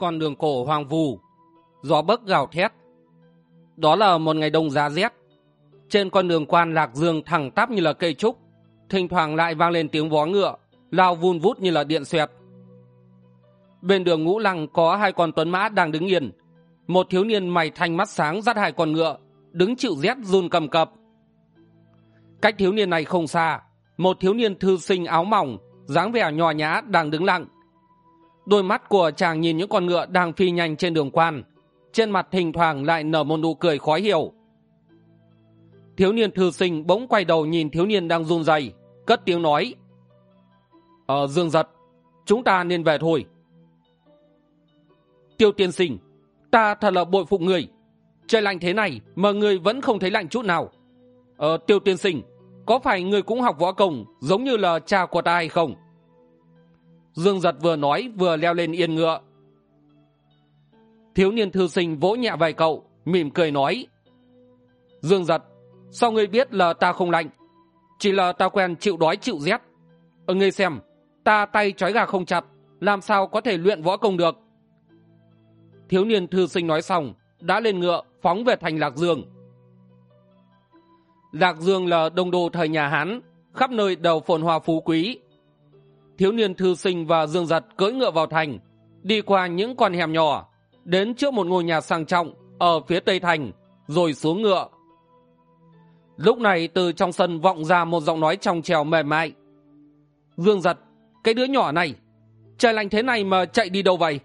con đường cổ hoang vu, gió bấc gào thét. Đó là một ngày đông giá rét. Trên con đường quan lạc dương thẳng tắp như là cây trúc, thỉnh thoảng lại vang lên tiếng vó ngựa, lao vun vút như là điện xoẹt. Bên đường ngũ lăng có hai con tuấn mã đang đứng yên. Một thiếu niên mày thanh mắt sáng dắt hai con ngựa, đứng chịu rét run cầm cập. Cách thiếu niên này không xa, một thiếu niên thư sinh áo mỏng, dáng vẻ nhò nhã đang đứng lặng đôi mắt của chàng nhìn những con ngựa đang phi nhanh trên đường quan. Trên mặt thỉnh thoảng lại nở một nụ cười khó hiểu. Thiếu niên thư sinh bỗng quay đầu nhìn thiếu niên đang run rẩy, cất tiếng nói. Ở dương giật, chúng ta nên về thôi. Tiêu tiên sinh, ta thật là bội phụ người. Trời lạnh thế này mà người vẫn không thấy lạnh chút nào. Ờ tiêu tiên sinh, có phải người cũng học võ công giống như là cha của ta hay không? Dương giật vừa nói, vừa leo lên yên ngựa. Thiếu niên thư sinh vỗ nhẹ vài cậu, mỉm cười nói, dương giật, sao ngươi biết là ta không lạnh? Chỉ là ta quen chịu đói chịu rét. Ở ngươi xem, ta tay trói gà không chặt, làm sao có thể luyện võ công được? Thiếu niên thư sinh nói xong, đã lên ngựa, phóng về thành lạc dương. Lạc dương là đông đô thời nhà hán, khắp nơi đều phồn hoa phú quý thiếu niên thư sinh và dương giật cưỡi ngựa vào thành, đi qua những con hẻm nhỏ, đến trước một ngôi nhà sang trọng ở phía tây thành, rồi xuống ngựa. Lúc này từ trong sân vọng ra một giọng nói trong trèo mềm mại. Dương giật, cái đứa nhỏ này, trời lạnh thế này mà chạy đi đâu vậy?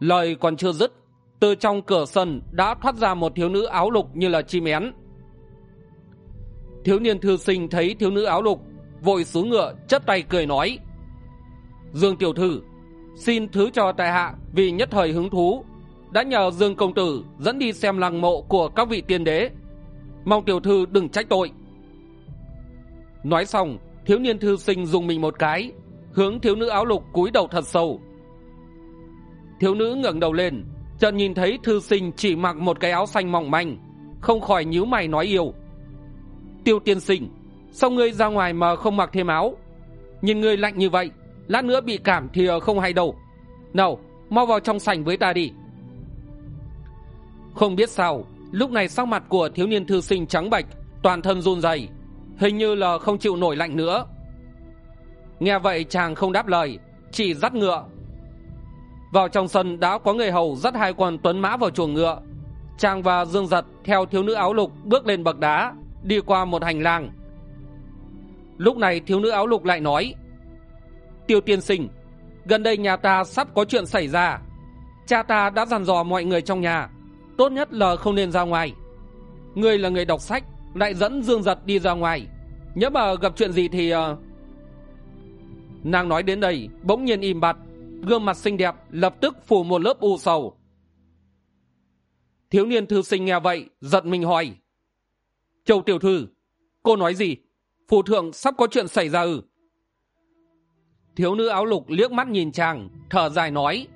Lời còn chưa dứt, từ trong cửa sân đã thoát ra một thiếu nữ áo lục như là chim én. Thiếu niên thư sinh thấy thiếu nữ áo lục vội xuống ngựa chấp tay cười nói, dương tiểu thư, xin thứ cho tại hạ vì nhất thời hứng thú. Đã nhờ dương công tử dẫn đi xem lăng mộ của các vị tiên đế. Mong tiểu thư đừng trách tội. Nói xong, thiếu niên thư sinh dùng mình một cái, hướng thiếu nữ áo lục cúi đầu thật sâu. Thiếu nữ ngẩng đầu lên, chợt nhìn thấy thư sinh chỉ mặc một cái áo xanh mỏng manh, không khỏi nhíu mày nói yêu, tiêu tiên sinh sao ngươi ra ngoài mà không mặc thêm áo? Nhìn ngươi lạnh như vậy lát nữa bị cảm thì không hay đâu. Nào mau vào trong sảnh với ta đi. Không biết sao lúc này sắc mặt của thiếu niên thư sinh trắng bạch, toàn thân run rẩy hình như là không chịu nổi lạnh nữa. Nghe vậy chàng không đáp lời chỉ dắt ngựa. Vào trong sân đã có người hầu dắt hai con tuấn mã vào chuồng ngựa. Chàng và dương giật theo thiếu nữ áo lục bước lên bậc đá đi qua một hành lang lúc này thiếu nữ áo lục lại nói, tiêu tiên sinh, gần đây nhà ta sắp có chuyện xảy ra. Cha ta đã dằn dò mọi người trong nhà, tốt nhất là không nên ra ngoài. Ngươi là người đọc sách, lại dẫn dương giật đi ra ngoài. Nhớ mà gặp chuyện gì thì uh... nàng nói đến đây, bỗng nhiên im bặt, gương mặt xinh đẹp lập tức phủ một lớp u sầu. Thiếu niên thư sinh nghe vậy, giật mình hỏi, châu tiểu thư, cô nói gì? Phù thượng, sắp có chuyện xảy ra ư? Thiếu nữ áo lục liếc mắt nhìn chàng, thở dài nói,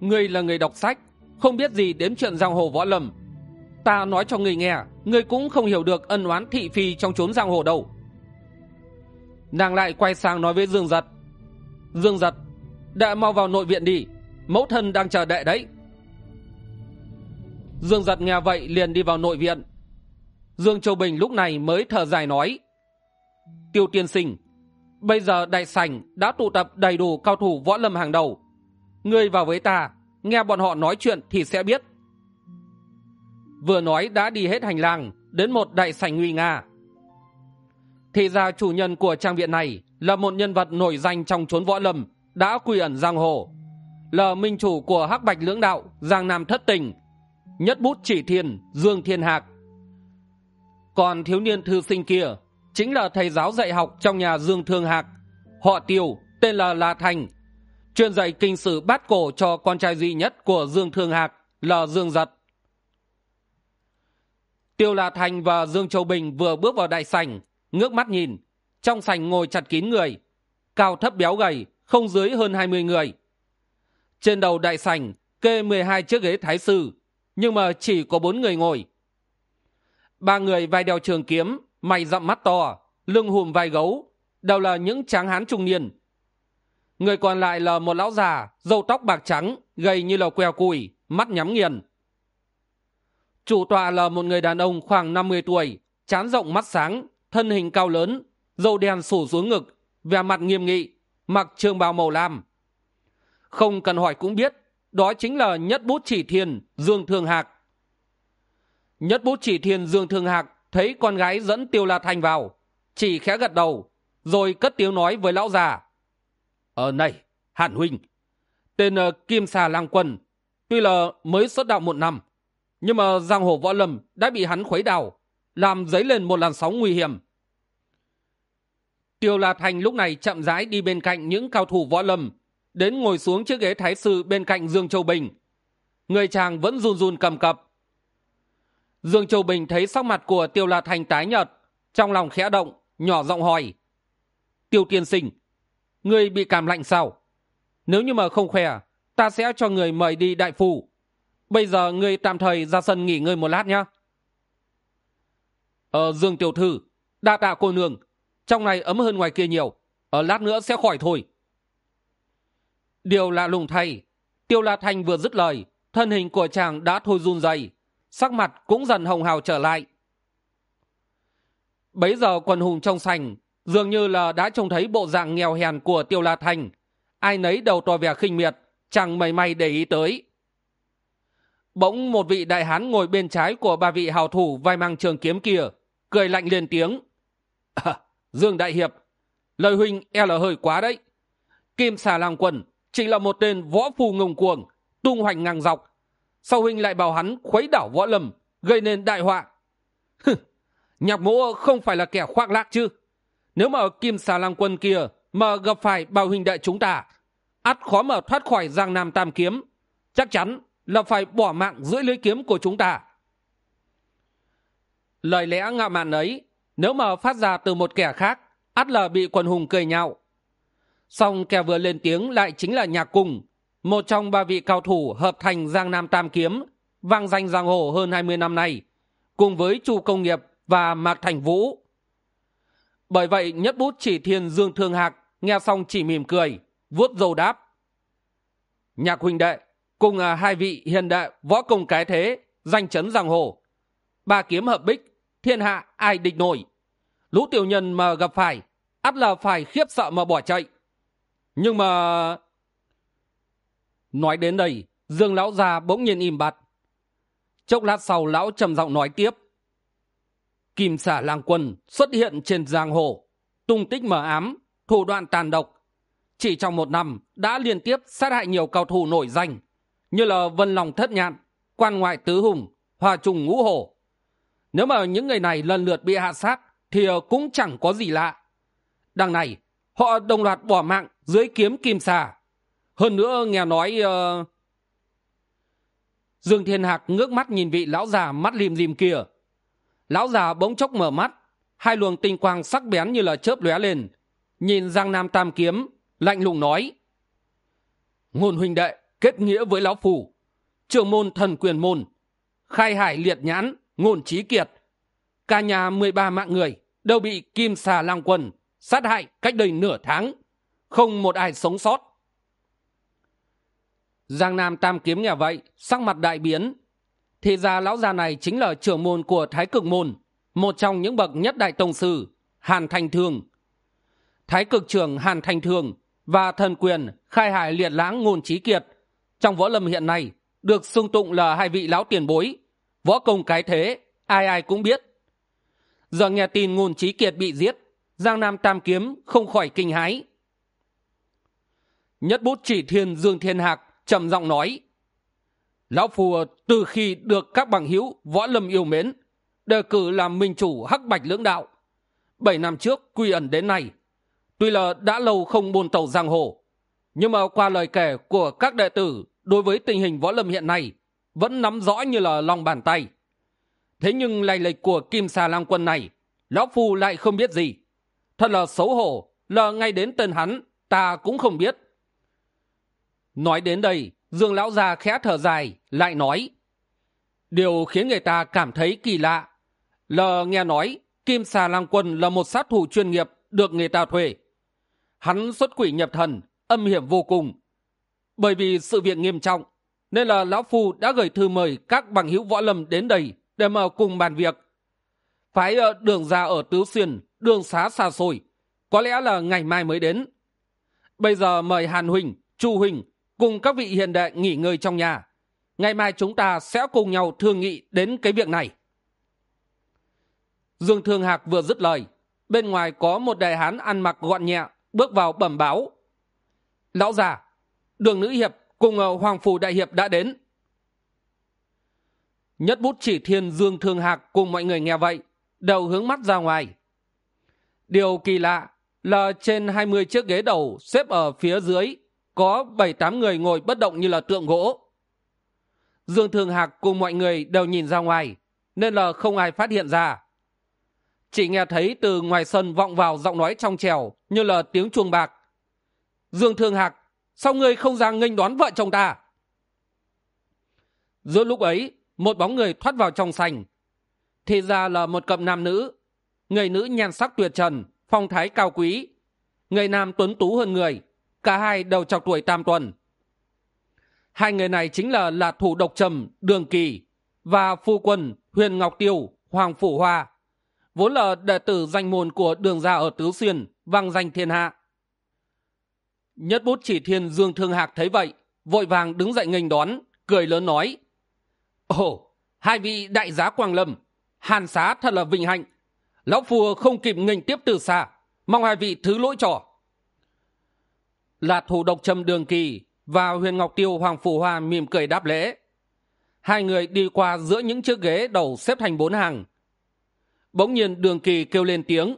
ngươi là người đọc sách, không biết gì đến chuyện giang hồ võ lâm. Ta nói cho ngươi nghe, ngươi cũng không hiểu được ân oán thị phi trong chốn giang hồ đâu. Nàng lại quay sang nói với dương giật dương giật, đệ mau vào nội viện đi, mẫu thân đang chờ đệ đấy. Dương giật nghe vậy liền đi vào nội viện. Dương châu bình lúc này mới thở dài nói tiêu tiên sinh, bây giờ đại sảnh đã tụ tập đầy đủ cao thủ võ lâm hàng đầu. Ngươi vào với ta, nghe bọn họ nói chuyện thì sẽ biết. Vừa nói đã đi hết hành lang đến một đại sảnh nguy nga. Thì ra chủ nhân của trang viện này là một nhân vật nổi danh trong chốn võ lâm, đã quy ẩn giang hồ. Là minh chủ của hắc bạch lưỡng đạo, giang nam thất tình, nhất bút chỉ thiên, dương thiên hạc. Còn thiếu niên thư sinh kia chính là thầy giáo dạy học trong nhà dương thương hạc. Họ tiêu tên là la thành, chuyên dạy kinh sử bát cổ cho con trai duy nhất của dương thương hạc là dương giật. Tiêu la thành và dương châu bình vừa bước vào đại sảnh, ngước mắt nhìn. Trong sảnh ngồi chặt kín người, cao thấp béo gầy, không dưới hơn hai mươi người. Trên đầu đại sảnh, kê mười hai chiếc ghế thái sư, nhưng mà chỉ có bốn người ngồi. Ba người vai đeo trường kiếm mày dặm mắt to, lưng hùm vai gấu, đều là những tráng hán trung niên. Người còn lại là một lão già, râu tóc bạc trắng, gầy như là queo cùi, mắt nhắm nghiền. Chủ tọa là một người đàn ông khoảng năm mươi tuổi, trán rộng mắt sáng, thân hình cao lớn, râu đen sủ xuống ngực, vẻ mặt nghiêm nghị, mặc trường bào màu lam. Không cần hỏi cũng biết, đó chính là nhất bút chỉ thiên dương thương hạc. Nhất bút chỉ thiên dương thương hạc thấy con gái dẫn tiêu la thành vào chỉ khẽ gật đầu rồi cất tiếng nói với lão già. Ờ này hàn huynh tên uh, kim xà lang quân tuy là mới xuất đạo một năm nhưng mà giang hồ võ lâm đã bị hắn khuấy đảo làm dấy lên một làn sóng nguy hiểm. Tiêu la thành lúc này chậm rãi đi bên cạnh những cao thủ võ lâm đến ngồi xuống chiếc ghế thái sư bên cạnh dương châu bình. Người chàng vẫn run run cầm cập dương châu bình thấy sắc mặt của tiêu la thành tái nhợt, trong lòng khẽ động, nhỏ giọng hỏi, tiêu tiên sinh người bị cảm lạnh sao? Nếu như mà không khỏe, ta sẽ cho người mời đi đại phủ. Bây giờ người tạm thời ra sân nghỉ ngơi một lát nhé ờ dương tiểu thư, đa tạ cô nương, trong này ấm hơn ngoài kia nhiều, ở lát nữa sẽ khỏi thôi. Điều lạ lùng thay, tiêu la thanh vừa dứt lời, thân hình của chàng đã thôi run dày sắc mặt cũng dần hồng hào trở lại. Bấy giờ quần hùng trong sành dường như là đã trông thấy bộ dạng nghèo hèn của tiêu la Thành, ai nấy đầu tỏ vẻ khinh miệt chẳng mảy may để ý tới. Bỗng một vị đại hán ngồi bên trái của ba vị hào thủ vai mang trường kiếm kia cười lạnh lên tiếng. À, dương đại hiệp lời huynh e là hơi quá đấy. Kim xà lang Quần chỉ là một tên võ phù ngông cuồng tung hoành ngang dọc sau huynh lại bảo hắn khuấy đảo võ lâm, gây nên đại họa. Nhạc mỗ không phải là kẻ khoác lác chứ. Nếu mà kim xà lang quân kia mà gặp phải bao huynh đại chúng ta, ắt khó mà thoát khỏi giang nam tam kiếm. Chắc chắn là phải bỏ mạng dưới lưới kiếm của chúng ta. Lời lẽ ngạo mạn ấy, nếu mà phát ra từ một kẻ khác, ắt là bị quần hùng cười nhạo. Song kẻ vừa lên tiếng lại chính là nhạc cùng một trong ba vị cao thủ hợp thành giang nam tam kiếm vang danh giang hồ hơn hai mươi năm nay cùng với chu công nghiệp và mạc thành vũ. Bởi vậy nhất bút chỉ thiên dương thương hạc nghe xong chỉ mỉm cười vuốt dầu đáp. Nhạc huynh đệ cùng à, hai vị hiền đệ võ công cái thế danh chấn giang hồ. Ba kiếm hợp bích thiên hạ ai địch nổi. Lũ tiểu nhân mà gặp phải ắt là phải khiếp sợ mà bỏ chạy. Nhưng mà nói đến đây, dương lão già bỗng nhiên im bặt. Chốc lát sau, lão trầm giọng nói tiếp. Kim xả lang quân xuất hiện trên giang hồ, tung tích mờ ám, thủ đoạn tàn độc. Chỉ trong một năm, đã liên tiếp sát hại nhiều cao thủ nổi danh, như là vân lòng thất nhạn, quan ngoại tứ hùng, hòa trùng ngũ hổ. Nếu mà những người này lần lượt bị hạ sát, thì cũng chẳng có gì lạ. Đằng này, họ đồng loạt bỏ mạng dưới kiếm kim xà hơn nữa nghe nói uh... dương thiên hạc ngước mắt nhìn vị lão già mắt lim dim kia. Lão già bỗng chốc mở mắt, hai luồng tinh quang sắc bén như là chớp lóe lên. Nhìn giang nam tam kiếm, lạnh lùng nói, ngôn huynh đệ, kết nghĩa với lão phù, trưởng môn thần quyền môn, khai hải liệt nhãn, ngôn trí kiệt. Cả nhà mười ba mạng người đều bị kim xà lang quần sát hại cách đây nửa tháng, không một ai sống sót giang nam tam kiếm nhà vậy, sắc mặt đại biến. Thì ra lão già này chính là trưởng môn của thái cực môn, một trong những bậc nhất đại tông sư, hàn thành thường. Thái cực trưởng hàn thành thường và thần quyền khai hải liệt lãng ngôn trí kiệt, trong võ lâm hiện nay được xưng tụng là hai vị lão tiền bối. Võ công cái thế, ai ai cũng biết. Giờ nghe tin ngôn trí kiệt bị giết, giang nam tam kiếm không khỏi kinh hái nhất bút chỉ thiên dương thiên hạc trầm giọng nói, lão phù từ khi được các bằng hữu võ lâm yêu mến, đề cử làm minh chủ hắc bạch lưỡng đạo, bảy năm trước quy ẩn đến nay, tuy là đã lâu không buôn tàu giang hồ, nhưng mà qua lời kể của các đệ tử đối với tình hình võ lâm hiện nay vẫn nắm rõ như là lòng bàn tay. Thế nhưng lầy lệch của kim xà lang quân này, lão phu lại không biết gì. Thật là xấu hổ là ngay đến tên hắn ta cũng không biết nói đến đây, dương lão già khẽ thở dài, lại nói, điều khiến người ta cảm thấy kỳ lạ là nghe nói kim xà lang quân là một sát thủ chuyên nghiệp được người ta thuê. Hắn xuất quỷ nhập thần, âm hiểm vô cùng. Bởi vì sự việc nghiêm trọng, nên là lão phu đã gửi thư mời các bằng hữu võ lâm đến đây để mà cùng bàn việc. Phái ờ, đường ra ở tứ xuyên, đường xá xa xôi, có lẽ là ngày mai mới đến. Bây giờ mời hàn huỳnh, chu huỳnh cùng các vị hiền đệ nghỉ ngơi trong nhà. Ngày mai chúng ta sẽ cùng nhau thương nghị đến cái việc này. Dương thương hạc vừa dứt lời, bên ngoài có một đại hán ăn mặc gọn nhẹ bước vào bẩm báo. Lão già, đường nữ hiệp cùng ờ, hoàng phủ đại hiệp đã đến. Nhất bút chỉ thiên dương thương hạc cùng mọi người nghe vậy, đều hướng mắt ra ngoài. Điều kỳ lạ là trên hai mươi chiếc ghế đầu xếp ở phía dưới có bảy tám người ngồi bất động như là tượng gỗ. Dương Thường hạc cùng mọi người đều nhìn ra ngoài, nên là không ai phát hiện ra. Chỉ nghe thấy từ ngoài sân vọng vào giọng nói trong trèo như là tiếng chuông bạc. Dương thương hạc, sao ngươi không ra nghênh đón vợ chồng ta? Giữa lúc ấy, một bóng người thoát vào trong sành thì ra là một cặp nam nữ. Người nữ nhan sắc tuyệt trần, phong thái cao quý. Người nam tuấn tú hơn người cả hai đều chọc tuổi tam tuần. Hai người này chính là là thủ độc trầm đường kỳ và phu quân huyền ngọc tiêu, hoàng phủ hoa, vốn là đệ tử danh môn của đường gia ở tứ xuyên, vang danh thiên hạ. Nhất bút chỉ thiên dương thương hạc thấy vậy, vội vàng đứng dậy nghênh đón, cười lớn nói, ồ, hai vị đại giá quang lâm, hàn xá thật là vinh hạnh. Lão phù không kịp nghênh tiếp từ xa, mong hai vị thứ lỗi trò là thủ độc trầm đường kỳ và huyền ngọc tiêu hoàng phủ hoa mỉm cười đáp lễ. Hai người đi qua giữa những chiếc ghế đầu xếp thành bốn hàng. Bỗng nhiên đường kỳ kêu lên tiếng.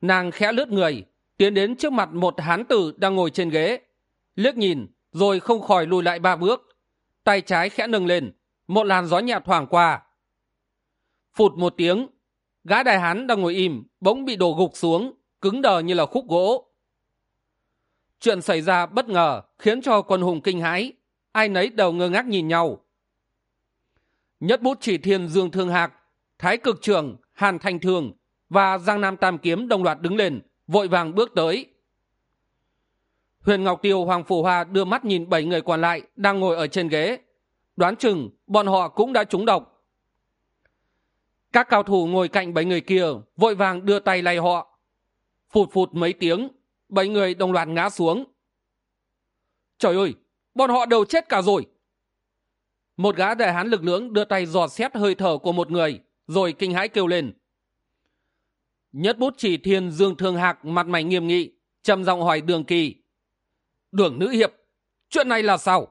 Nàng khẽ lướt người, tiến đến trước mặt một hán tử đang ngồi trên ghế. Liếc nhìn, rồi không khỏi lùi lại ba bước. Tay trái khẽ nâng lên, một làn gió nhẹ thoảng qua. Phụt một tiếng, gã đại hán đang ngồi im, bỗng bị đổ gục xuống, cứng đờ như là khúc gỗ chuyện xảy ra bất ngờ khiến cho quân hùng kinh hãi, ai nấy đều ngơ ngác nhìn nhau. Nhất bút chỉ thiên dương thương hạc, thái cực trường hàn thanh thường và giang nam tam kiếm đồng loạt đứng lên, vội vàng bước tới. Huyền ngọc tiêu, hoàng phủ hoa đưa mắt nhìn bảy người còn lại đang ngồi ở trên ghế. Đoán chừng bọn họ cũng đã trúng độc. Các cao thủ ngồi cạnh bảy người kia vội vàng đưa tay lay họ. Phụt phụt mấy tiếng bảy người đồng loạt ngã xuống. Trời ơi, bọn họ đều chết cả rồi. Một gã đại hán lực lưỡng đưa tay dò xét hơi thở của một người, rồi kinh hãi kêu lên. Nhất bút chỉ thiên dương thương hạc, mặt mày nghiêm nghị, trầm giọng hỏi đường kỳ. Đường nữ hiệp, chuyện này là sao?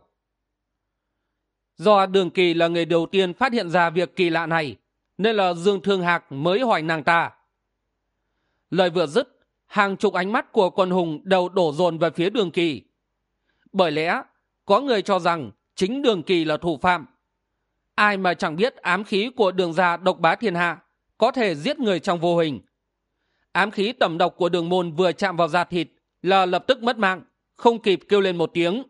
Do đường kỳ là người đầu tiên phát hiện ra việc kỳ lạ này, nên là dương thương hạc mới hỏi nàng ta. Lời vừa dứt hàng chục ánh mắt của quần hùng đều đổ dồn về phía đường kỳ. Bởi lẽ, có người cho rằng chính đường kỳ là thủ phạm. Ai mà chẳng biết ám khí của đường gia độc bá thiên hạ có thể giết người trong vô hình. Ám khí tẩm độc của đường môn vừa chạm vào da thịt là lập tức mất mạng, không kịp kêu lên một tiếng.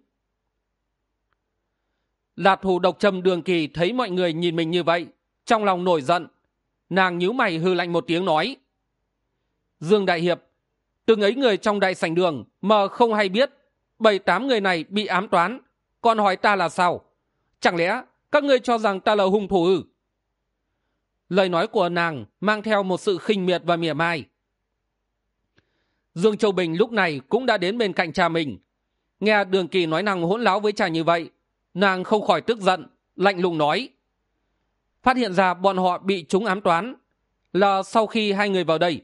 Lạt thù độc trầm đường kỳ thấy mọi người nhìn mình như vậy, trong lòng nổi giận. Nàng nhíu mày hư lạnh một tiếng nói, dương đại hiệp từng ấy người trong đại sảnh đường mà không hay biết, bảy tám người này bị ám toán. Còn hỏi ta là sao? Chẳng lẽ các ngươi cho rằng ta là hung thủ ư? Lời nói của nàng mang theo một sự khinh miệt và mỉa mai. Dương châu bình lúc này cũng đã đến bên cạnh cha mình. Nghe đường kỳ nói nàng hỗn láo với cha như vậy, nàng không khỏi tức giận, lạnh lùng nói. Phát hiện ra bọn họ bị chúng ám toán là sau khi hai người vào đây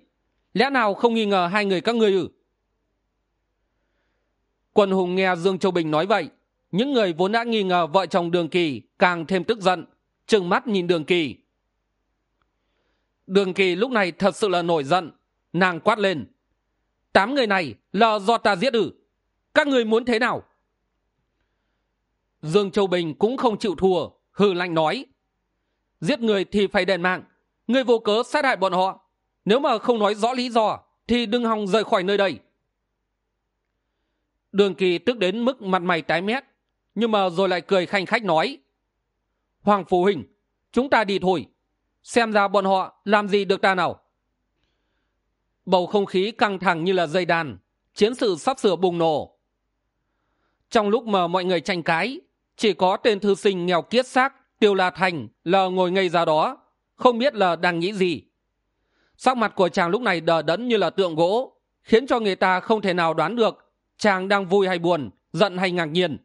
lẽ nào không nghi ngờ hai người các ngươi ư? Quân hùng nghe dương châu bình nói vậy, những người vốn đã nghi ngờ vợ chồng đường kỳ càng thêm tức giận, trừng mắt nhìn đường kỳ. Đường kỳ lúc này thật sự là nổi giận, nàng quát lên, tám người này là do ta giết ư? Các người muốn thế nào? Dương châu bình cũng không chịu thua, hừ lạnh nói, giết người thì phải đền mạng người vô cớ sát hại bọn họ nếu mà không nói rõ lý do, thì đừng hòng rời khỏi nơi đây. Đường kỳ tức đến mức mặt mày tái mét, nhưng mà rồi lại cười khanh khách nói, hoàng phù hình chúng ta đi thôi. Xem ra bọn họ làm gì được ta nào? Bầu không khí căng thẳng như là dây đàn, chiến sự sắp sửa bùng nổ. Trong lúc mà mọi người tranh cãi, chỉ có tên thư sinh nghèo kiết xác tiêu la thành lờ ngồi ngây ra đó, không biết là đang nghĩ gì sắc mặt của chàng lúc này đờ đẫn như là tượng gỗ, khiến cho người ta không thể nào đoán được chàng đang vui hay buồn, giận hay ngạc nhiên.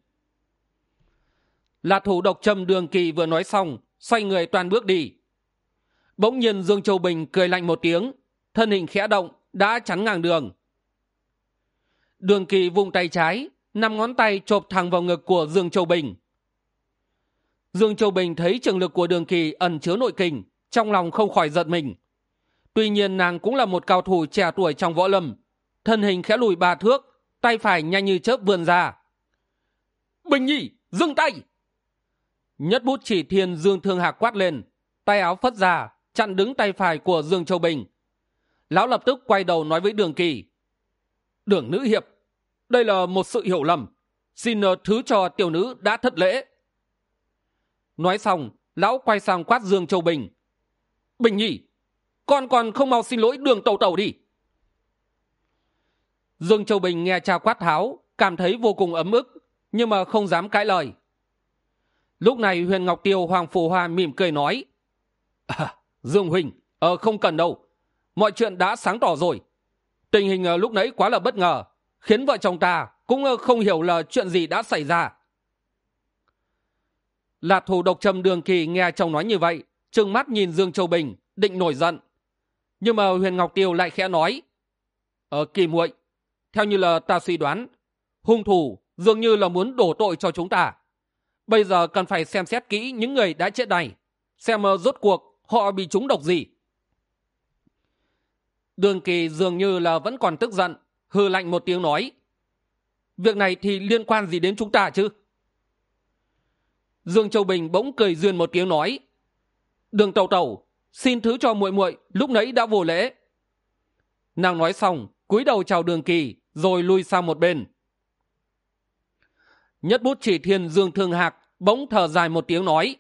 Là thủ độc trầm đường kỳ vừa nói xong, xoay người toàn bước đi. Bỗng nhiên dương châu bình cười lạnh một tiếng, thân hình khẽ động, đã chắn ngang đường. Đường kỳ vung tay trái, năm ngón tay chộp thẳng vào ngực của dương châu bình. Dương châu bình thấy trường lực của đường kỳ ẩn chứa nội kình, trong lòng không khỏi giận mình tuy nhiên nàng cũng là một cao thủ trẻ tuổi trong võ lâm. Thân hình khẽ lùi ba thước, tay phải nhanh như chớp vươn ra. Bình nhi, dừng tay! Nhất bút chỉ thiên dương thương hạc quát lên, tay áo phất ra, chặn đứng tay phải của dương châu bình. Lão lập tức quay đầu nói với đường kỳ. Đường nữ hiệp, đây là một sự hiểu lầm. Xin ờ, thứ cho tiểu nữ đã thất lễ. Nói xong, lão quay sang quát dương châu bình. Bình nhị con còn không mau xin lỗi đường tàu tàu đi. Dương châu bình nghe cha quát tháo cảm thấy vô cùng ấm ức nhưng mà không dám cãi lời. Lúc này huyền ngọc tiêu hoàng phù hoa mỉm cười nói à, dương huỳnh ờ không cần đâu. Mọi chuyện đã sáng tỏ rồi. Tình hình lúc nãy quá là bất ngờ khiến vợ chồng ta cũng ờ, không hiểu là chuyện gì đã xảy ra. Lạc thủ độc trầm đường kỳ nghe chồng nói như vậy trừng mắt nhìn dương châu bình định nổi giận nhưng mà huyền ngọc tiêu lại khẽ nói ờ kỳ muội, theo như là ta suy đoán, hung thủ dường như là muốn đổ tội cho chúng ta. Bây giờ cần phải xem xét kỹ những người đã chết này, xem ờ, rốt cuộc họ bị trúng độc gì. Đường kỳ dường như là vẫn còn tức giận hư lạnh một tiếng nói, việc này thì liên quan gì đến chúng ta chứ? Dương châu bình bỗng cười duyên một tiếng nói, đường tàu tàu xin thứ cho muội muội, lúc nãy đã vô lễ. Nàng nói xong, cúi đầu chào đường kỳ, rồi lui sang một bên. Nhất bút chỉ thiên dương thương hạc, bỗng thở dài một tiếng nói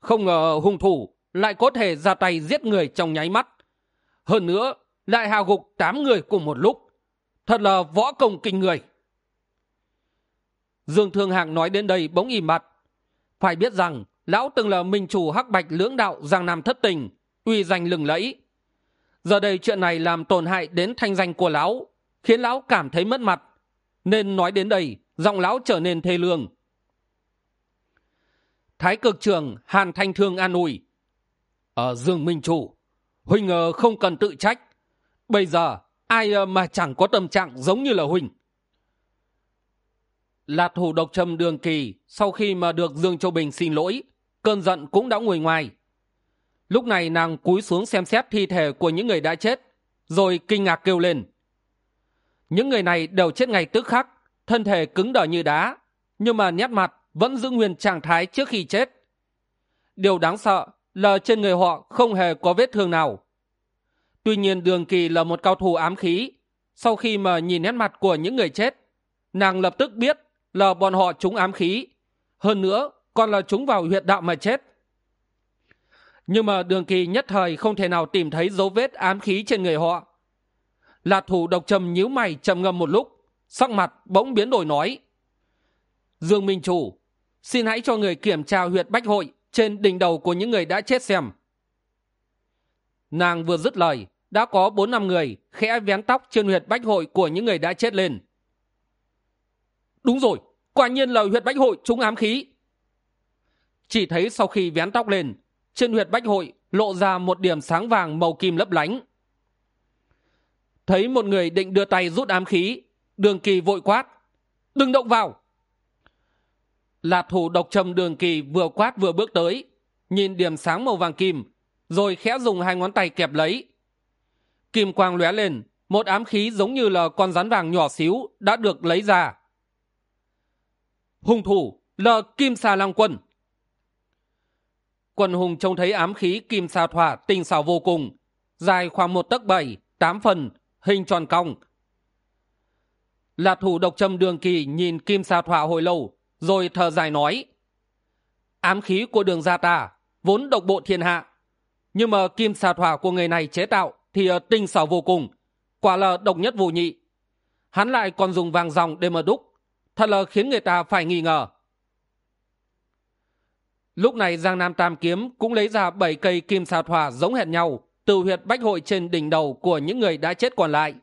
không ngờ hung thủ lại có thể ra tay giết người trong nháy mắt. Hơn nữa, lại hào gục tám người cùng một lúc. Thật là võ công kinh người. Dương thương hạc nói đến đây bỗng im mặt phải biết rằng lão từng là minh chủ hắc bạch lưỡng đạo giang nam thất tình, uy danh lừng lẫy. Giờ đây chuyện này làm tổn hại đến thanh danh của lão, khiến lão cảm thấy mất mặt. Nên nói đến đây, giọng lão trở nên thê lương. Thái cực trường, hàn thanh thương an ủi. Ở dương minh chủ huynh ờ, không cần tự trách. Bây giờ, ai ờ, mà chẳng có tâm trạng giống như là huynh là thủ độc trầm đường kỳ sau khi mà được dương châu bình xin lỗi, cơn giận cũng đã ngồi ngoài. Lúc này nàng cúi xuống xem xét thi thể của những người đã chết, rồi kinh ngạc kêu lên. Những người này đều chết ngay tức khắc, thân thể cứng đờ như đá, nhưng mà nét mặt vẫn giữ nguyên trạng thái trước khi chết. Điều đáng sợ là trên người họ không hề có vết thương nào. Tuy nhiên đường kỳ là một cao thủ ám khí, sau khi mà nhìn nét mặt của những người chết, nàng lập tức biết là bọn họ trúng ám khí. Hơn nữa, còn là chúng vào huyệt đạo mà chết. Nhưng mà đường kỳ nhất thời không thể nào tìm thấy dấu vết ám khí trên người họ. Lạt thủ độc trầm nhíu mày trầm ngâm một lúc, sắc mặt bỗng biến đổi nói. Dương minh chủ, xin hãy cho người kiểm tra huyệt bách hội trên đỉnh đầu của những người đã chết xem. Nàng vừa dứt lời, đã có bốn năm người khẽ vén tóc trên huyệt bách hội của những người đã chết lên đúng rồi, quả nhiên là huyệt bách hội chúng ám khí. Chỉ thấy sau khi vén tóc lên, trên huyệt bách hội lộ ra một điểm sáng vàng màu kim lấp lánh. Thấy một người định đưa tay rút ám khí, đường kỳ vội quát, đừng động vào! Lạt thủ độc trầm đường kỳ vừa quát vừa bước tới, nhìn điểm sáng màu vàng kim, rồi khẽ dùng hai ngón tay kẹp lấy. Kim quang lóe lên, một ám khí giống như là con rắn vàng nhỏ xíu đã được lấy ra hung thủ là kim xà long quân. Quân hùng trông thấy ám khí kim xà thỏa tinh xảo vô cùng, dài khoảng một tấc bảy, tám phần, hình tròn cong. Là thủ độc trầm đường kỳ nhìn kim xà thỏa hồi lâu, rồi thở dài nói, ám khí của đường gia ta vốn độc bộ thiên hạ, nhưng mà kim xà thỏa của người này chế tạo thì ờ, tinh xảo vô cùng, quả là độc nhất vô nhị. Hắn lại còn dùng vàng dòng để mà đúc thật là khiến người ta phải nghi ngờ. Lúc này giang nam tam kiếm cũng lấy ra bảy cây kim xà thoa giống hệt nhau, từ huyệt bách hội trên đỉnh đầu của những người đã chết còn lại.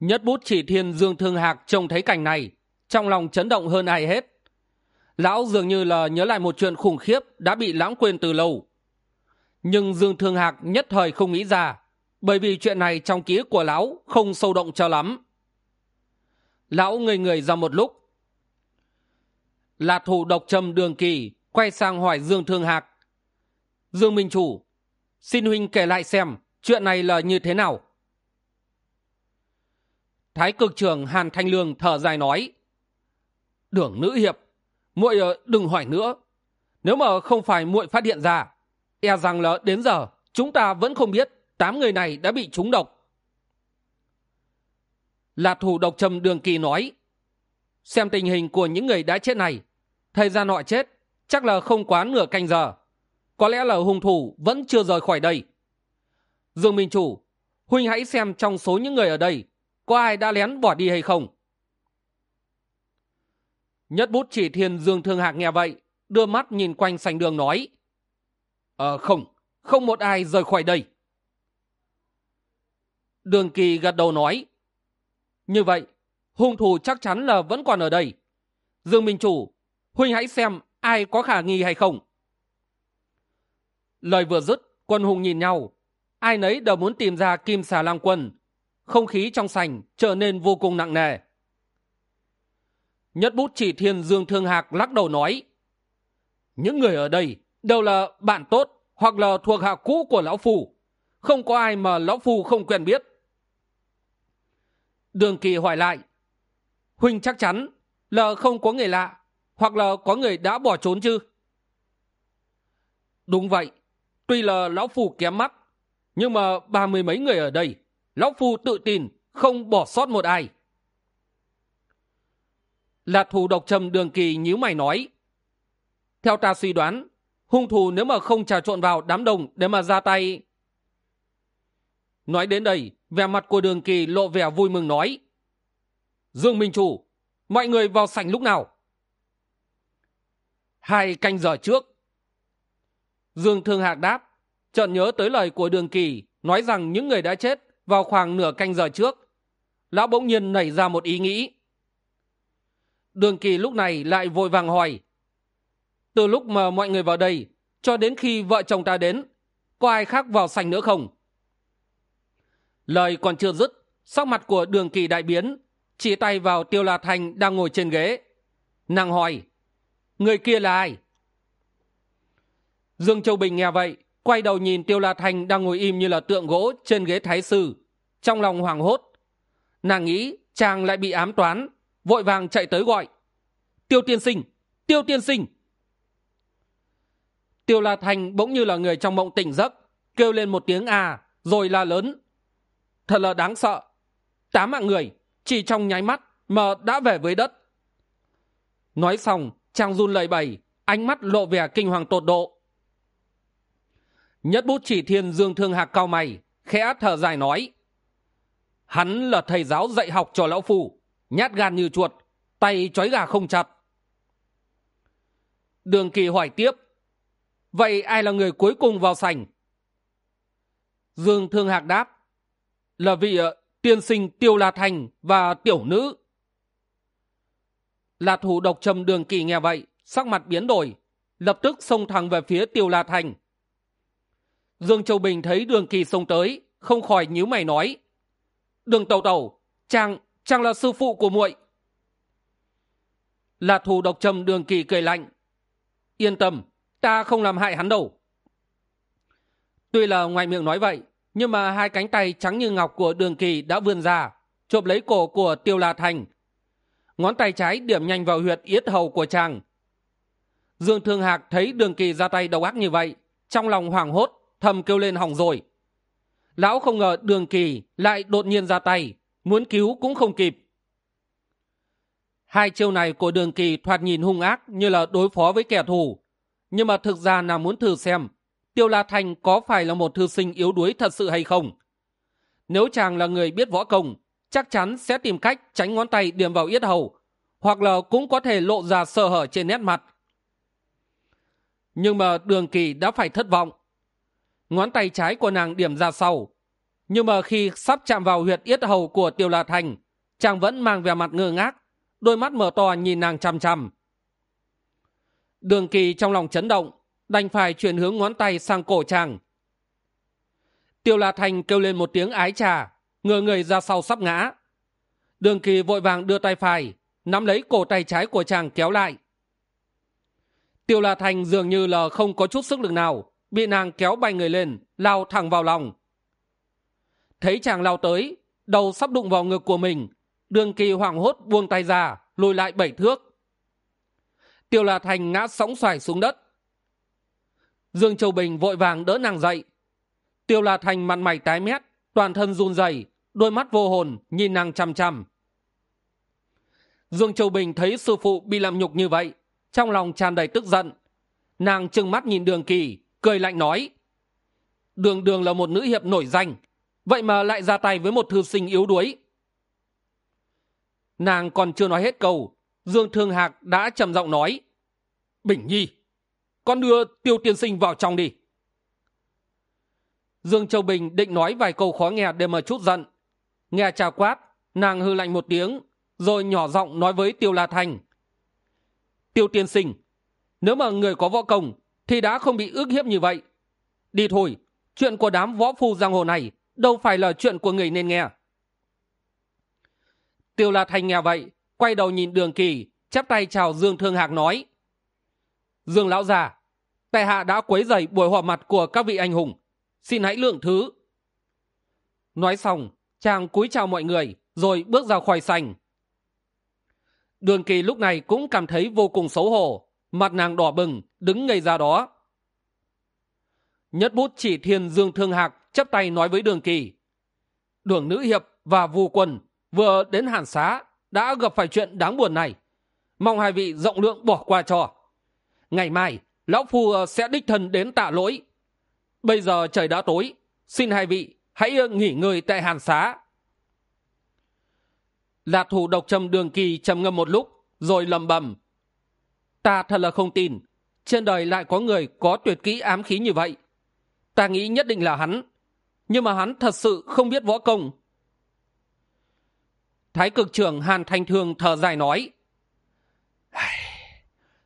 Nhất bút chỉ thiên dương thương hạc trông thấy cảnh này, trong lòng chấn động hơn ai hết. Lão dường như là nhớ lại một chuyện khủng khiếp đã bị lãng quên từ lâu. Nhưng dương thương hạc nhất thời không nghĩ ra, bởi vì chuyện này trong ký ức của lão không sâu động cho lắm lão ngây người ra một lúc. Là thủ độc trầm đường kỳ, quay sang hỏi dương thương hạc. Dương minh chủ, xin huynh kể lại xem, chuyện này là như thế nào? Thái cực trưởng hàn thanh lương thở dài nói. Đường nữ hiệp, muội ờ, đừng hỏi nữa. Nếu mà không phải muội phát hiện ra e rằng là đến giờ, chúng ta vẫn không biết tám người này đã bị trúng độc là thủ độc trầm đường kỳ nói, xem tình hình của những người đã chết này thời gian họ chết, chắc là không quá nửa canh giờ. Có lẽ là hung thủ vẫn chưa rời khỏi đây. Dương minh chủ, huynh hãy xem trong số những người ở đây, có ai đã lén bỏ đi hay không? Nhất bút chỉ thiên dương thương hạc nghe vậy, đưa mắt nhìn quanh sành đường nói ờ không không một ai rời khỏi đây. Đường kỳ gật đầu nói như vậy, hung thủ chắc chắn là vẫn còn ở đây. Dương minh chủ, huynh hãy xem ai có khả nghi hay không. Lời vừa dứt, quân hùng nhìn nhau. Ai nấy đều muốn tìm ra kim xà lang quân. Không khí trong sành trở nên vô cùng nặng nề. Nhất bút chỉ thiên dương thương hạc lắc đầu nói, những người ở đây đều là bạn tốt hoặc là thuộc hạ cũ của lão phù không có ai mà lão phù không quen biết đường kỳ hỏi lại. Huynh chắc chắn là không có người lạ, hoặc là có người đã bỏ trốn chứ? Đúng vậy, tuy là lão phù kém mắt, nhưng mà ba mươi mấy người ở đây, lão phu tự tin không bỏ sót một ai. Là thủ độc trầm đường kỳ nhíu mày nói. Theo ta suy đoán, hung thủ nếu mà không trà trộn vào đám đông để mà ra tay nói đến đây, vẻ mặt của đường kỳ lộ vẻ vui mừng nói, dương minh chủ, mọi người vào sảnh lúc nào? Hai canh giờ trước, dương thương hạc đáp, chợt nhớ tới lời của đường kỳ, nói rằng những người đã chết vào khoảng nửa canh giờ trước. Lão bỗng nhiên nảy ra một ý nghĩ. Đường kỳ lúc này lại vội vàng hỏi, từ lúc mà mọi người vào đây cho đến khi vợ chồng ta đến, có ai khác vào sành nữa không? Lời còn chưa dứt, sắc mặt của đường kỳ đại biến, chỉ tay vào tiêu la thành đang ngồi trên ghế. Nàng hỏi, người kia là ai? Dương châu bình nghe vậy, quay đầu nhìn tiêu la thành đang ngồi im như là tượng gỗ trên ghế thái sư, trong lòng hoảng hốt. Nàng nghĩ chàng lại bị ám toán, vội vàng chạy tới gọi, tiêu tiên sinh, tiêu tiên sinh. Tiêu la thành bỗng như là người trong mộng tỉnh giấc, kêu lên một tiếng à rồi la lớn thật là đáng sợ. Tám mạng người, chỉ trong nháy mắt mà đã về với đất. Nói xong chàng run lẩy bẩy ánh mắt lộ vẻ kinh hoàng tột độ. Nhất bút chỉ thiên dương thương hạc cao mày, khẽ thở dài nói, hắn là thầy giáo dạy học cho lão phù nhát gan như chuột, tay trói gà không chặt. Đường kỳ hỏi tiếp, vậy ai là người cuối cùng vào sành dương thương hạc đáp là vị ờ, tiên sinh tiêu la thành và tiểu nữ. Là thủ độc trầm đường kỳ nghe vậy, sắc mặt biến đổi, lập tức xông thẳng về phía tiêu la thành dương châu bình thấy đường kỳ xông tới, không khỏi nhíu mày nói, đường tàu tàu chàng chàng là sư phụ của muội. Là thù độc trầm đường kỳ cười lạnh, yên tâm, ta không làm hại hắn đâu. Tuy là ngoài miệng nói vậy nhưng mà hai cánh tay trắng như ngọc của đường kỳ đã vươn ra, chộp lấy cổ của tiêu la thành. Ngón tay trái điểm nhanh vào huyệt yết hầu của chàng. Dương thương hạc thấy đường kỳ ra tay độc ác như vậy, trong lòng hoảng hốt, thầm kêu lên hỏng rồi. Lão không ngờ đường kỳ lại đột nhiên ra tay, muốn cứu cũng không kịp. Hai chiêu này của đường kỳ thoạt nhìn hung ác như là đối phó với kẻ thù, nhưng mà thực ra là muốn thử xem tiêu la thành có phải là một thư sinh yếu đuối thật sự hay không? Nếu chàng là người biết võ công, chắc chắn sẽ tìm cách tránh ngón tay điểm vào yết hầu, hoặc là cũng có thể lộ ra sơ hở trên nét mặt. Nhưng mà đường kỳ đã phải thất vọng. Ngón tay trái của nàng điểm ra sau. Nhưng mà khi sắp chạm vào huyệt yết hầu của tiêu la thành, chàng vẫn mang vẻ mặt ngơ ngác, đôi mắt mở to nhìn nàng chằm chằm. Đường kỳ trong lòng chấn động đành phải chuyển hướng ngón tay sang cổ chàng tiêu la thành kêu lên một tiếng ái trà người người ra sau sắp ngã. Đường kỳ vội vàng đưa tay phải, nắm lấy cổ tay trái của chàng kéo lại. Tiêu la thành dường như là không có chút sức lực nào, bị nàng kéo bay người lên, lao thẳng vào lòng. Thấy chàng lao tới, đầu sắp đụng vào ngực của mình, đường kỳ hoảng hốt buông tay ra, lùi lại bảy thước. Tiêu la thành ngã sóng xoài xuống đất dương châu bình vội vàng đỡ nàng dậy. Tiêu la thành mặt mày tái mét, toàn thân run rẩy, đôi mắt vô hồn nhìn nàng chằm chằm. Dương châu bình thấy sư phụ bị làm nhục như vậy, trong lòng tràn đầy tức giận. Nàng trừng mắt nhìn đường kỳ, cười lạnh nói, đường đường là một nữ hiệp nổi danh, vậy mà lại ra tay với một thư sinh yếu đuối. Nàng còn chưa nói hết câu, dương thương hạc đã trầm giọng nói, bình nhi con đưa tiêu tiên sinh vào trong đi. Dương châu bình định nói vài câu khó nghe để mà chút giận. Nghe trà quát, nàng hư lạnh một tiếng, rồi nhỏ giọng nói với tiêu la thành. Tiêu tiên sinh, nếu mà người có võ công thì đã không bị ước hiếp như vậy. Đi thôi, chuyện của đám võ phu giang hồ này đâu phải là chuyện của người nên nghe. Tiêu la thành nghe vậy, quay đầu nhìn đường kỳ, chắp tay chào dương thương hạc nói dương lão già, tại hạ đã quấy dày buổi họp mặt của các vị anh hùng. Xin hãy lượng thứ. Nói xong, chàng cúi chào mọi người, rồi bước ra khỏi sành. Đường kỳ lúc này cũng cảm thấy vô cùng xấu hổ, mặt nàng đỏ bừng, đứng ngây ra đó. Nhất bút chỉ thiên dương thương hạc chấp tay nói với đường kỳ. Đường nữ hiệp và vu quân vừa đến hàn xá đã gặp phải chuyện đáng buồn này. Mong hai vị rộng lượng bỏ qua cho ngày mai, lão phu ờ, sẽ đích thân đến tạ lỗi. Bây giờ trời đã tối, xin hai vị hãy ờ, nghỉ ngơi tại hàn xá. Lạt thủ độc trầm đường kỳ trầm ngâm một lúc, rồi lầm bầm. Ta thật là không tin, trên đời lại có người có tuyệt kỹ ám khí như vậy. Ta nghĩ nhất định là hắn, nhưng mà hắn thật sự không biết võ công. Thái cực trưởng hàn thanh thương thở dài nói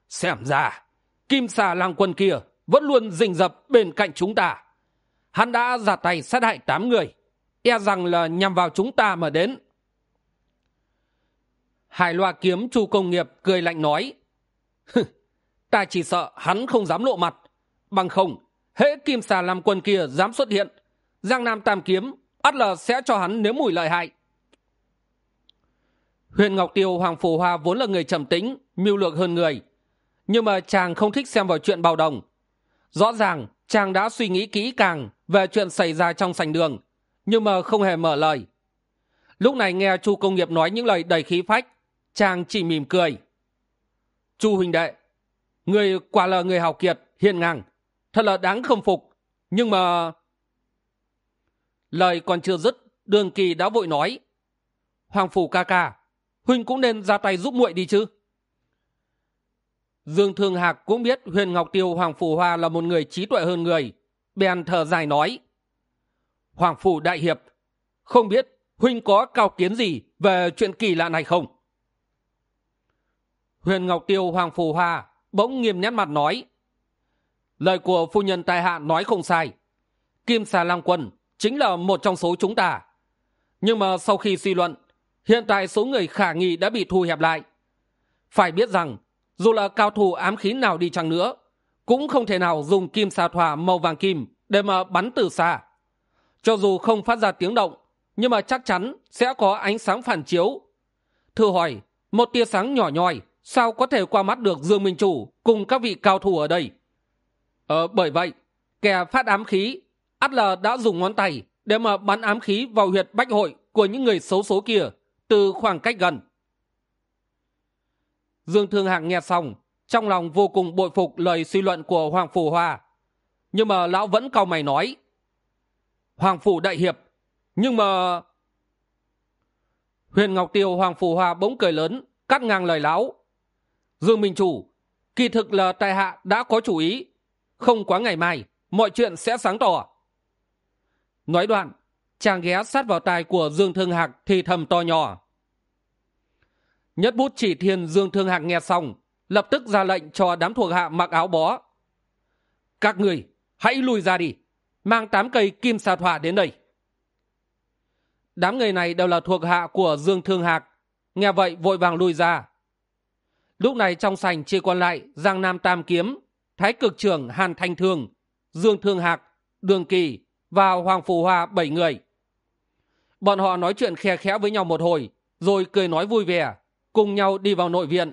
xem ra kim xà lang quân kia vẫn luôn rình rập bên cạnh chúng ta. Hắn đã ra tay sát hại tám người. E rằng là nhằm vào chúng ta mà đến. Hải loa kiếm chu công nghiệp cười lạnh nói ta chỉ sợ hắn không dám lộ mặt. Bằng không, hễ kim xà làm quân kia dám xuất hiện, giang nam tam kiếm ắt là sẽ cho hắn nếm mùi lợi hại. Huyền ngọc tiêu hoàng Phù hoa vốn là người trầm tĩnh, mưu lược hơn người nhưng mà chàng không thích xem vào chuyện bào đồng rõ ràng, chàng đã suy nghĩ kỹ càng về chuyện xảy ra trong sành đường, nhưng mà không hề mở lời. Lúc này nghe chu công nghiệp nói những lời đầy khí phách, chàng chỉ mỉm cười. Chu huỳnh đệ, người quả là người hào kiệt, hiền ngang, thật là đáng khâm phục. Nhưng mà lời còn chưa dứt, đường kỳ đã vội nói, hoàng phủ ca ca, huynh cũng nên ra tay giúp muội đi chứ dương thương hạc cũng biết huyền ngọc tiêu, hoàng phủ hoa là một người trí tuệ hơn người. Bèn thở dài nói, hoàng phủ đại hiệp, không biết huynh có cao kiến gì về chuyện kỳ lạ này không? Huyền ngọc tiêu, hoàng phủ hoa bỗng nghiêm nét mặt nói, lời của phu nhân tài hạ nói không sai. Kim xà lang quân chính là một trong số chúng ta. Nhưng mà sau khi suy luận, hiện tại số người khả nghi đã bị thu hẹp lại. Phải biết rằng dù là cao thủ ám khí nào đi chăng nữa, cũng không thể nào dùng kim xà thỏa màu vàng kim để mà bắn từ xa. Cho dù không phát ra tiếng động, nhưng mà chắc chắn sẽ có ánh sáng phản chiếu. Thử hỏi, một tia sáng nhỏ nhoi, sao có thể qua mắt được dương minh chủ cùng các vị cao thủ ở đây? Ờ bởi vậy, kẻ phát ám khí, ắt là đã dùng ngón tay để mà bắn ám khí vào huyệt bách hội của những người xấu số kia từ khoảng cách gần dương thương hạng nghe xong, trong lòng vô cùng bội phục lời suy luận của hoàng phủ hoa. Nhưng mà lão vẫn cau mày nói, hoàng phủ đại hiệp, nhưng mà huyền ngọc tiêu, hoàng Phủ hoa bỗng cười lớn, cắt ngang lời lão. Dương minh chủ, kỳ thực là tại hạ đã có chủ ý. Không quá ngày mai, mọi chuyện sẽ sáng tỏ. Nói đoạn, chàng ghé sát vào tai của dương thương hạc thì thầm to nhỏ nhất bút chỉ thiên dương thương hạc nghe xong, lập tức ra lệnh cho đám thuộc hạ mặc áo bó. Các người, hãy lùi ra đi, mang tám cây kim xà thỏa đến đây. Đám người này đều là thuộc hạ của dương thương hạc, nghe vậy vội vàng lùi ra. Lúc này trong sành chỉ còn lại giang nam tam kiếm, thái cực trưởng hàn thanh thương, dương thương hạc, đường kỳ và hoàng phù hoa bảy người. Bọn họ nói chuyện khe khẽ với nhau một hồi, rồi cười nói vui vẻ cùng nhau đi vào nội viện.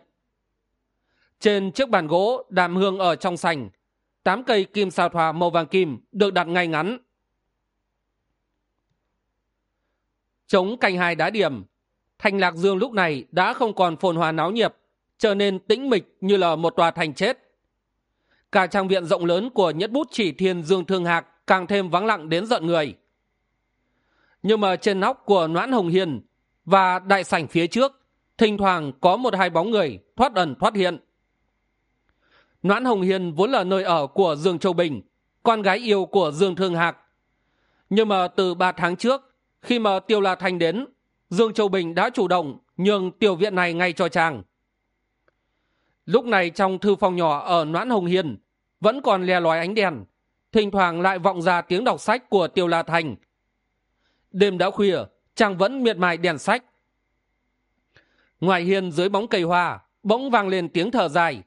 Trên chiếc bàn gỗ đàm hương ở trong sành tám cây kim sao thoa màu vàng kim được đặt ngay ngắn. Chống canh hai đá điểm thành lạc dương lúc này đã không còn phồn hoa náo nhiệt, trở nên tĩnh mịch như là một tòa thành chết. Cả trang viện rộng lớn của nhất bút chỉ thiên dương thương hạc càng thêm vắng lặng đến giận người. Nhưng mà trên nóc của noãn hồng hiền và đại sảnh phía trước thỉnh thoảng có một hai bóng người thoát ẩn, thoát hiện. Noãn hồng hiền vốn là nơi ở của dương châu bình, con gái yêu của dương thương hạc. Nhưng mà từ ba tháng trước, khi mà tiêu la thanh đến, dương châu bình đã chủ động nhường tiểu viện này ngay cho chàng. Lúc này trong thư phòng nhỏ ở noãn hồng hiền vẫn còn le lói ánh đèn, thỉnh thoảng lại vọng ra tiếng đọc sách của tiêu la thành. Đêm đã khuya, chàng vẫn miệt mài đèn sách ngoài hiên dưới bóng cây hoa, bỗng vang lên tiếng thở dài.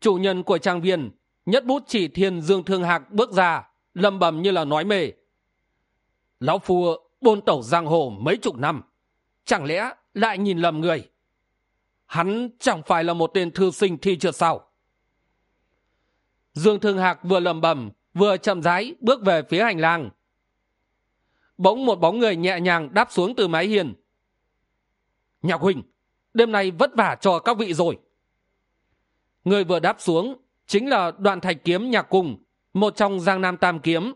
Chủ nhân của trang viên, nhất bút chỉ thiên dương thương hạc bước ra, lầm bầm như là nói mề lão phu bôn tẩu giang hồ mấy chục năm, chẳng lẽ lại nhìn lầm người? Hắn chẳng phải là một tên thư sinh thi trượt sao? Dương thương hạc vừa lầm bầm, vừa chậm rãi bước về phía hành lang. Bỗng một bóng người nhẹ nhàng đáp xuống từ mái hiền nhạc huynh đêm nay vất vả cho các vị rồi. Người vừa đáp xuống chính là đoạn thạch kiếm nhạc cùng, một trong giang nam tam kiếm.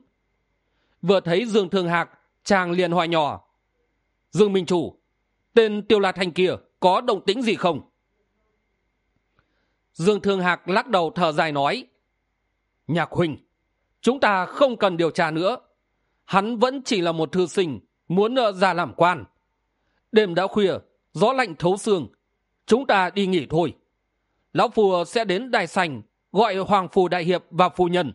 Vừa thấy dương thương hạc, chàng liền hỏi nhỏ. Dương minh chủ, tên tiêu la thanh kia có động tĩnh gì không? Dương thương hạc lắc đầu thở dài nói. Nhạc huynh chúng ta không cần điều tra nữa. Hắn vẫn chỉ là một thư sinh, muốn ờ, nợ ra làm quan. Đêm đã khuya gió lạnh thấu xương. Chúng ta đi nghỉ thôi. Lão phù sẽ đến đài sành gọi hoàng phù đại hiệp và phu nhân.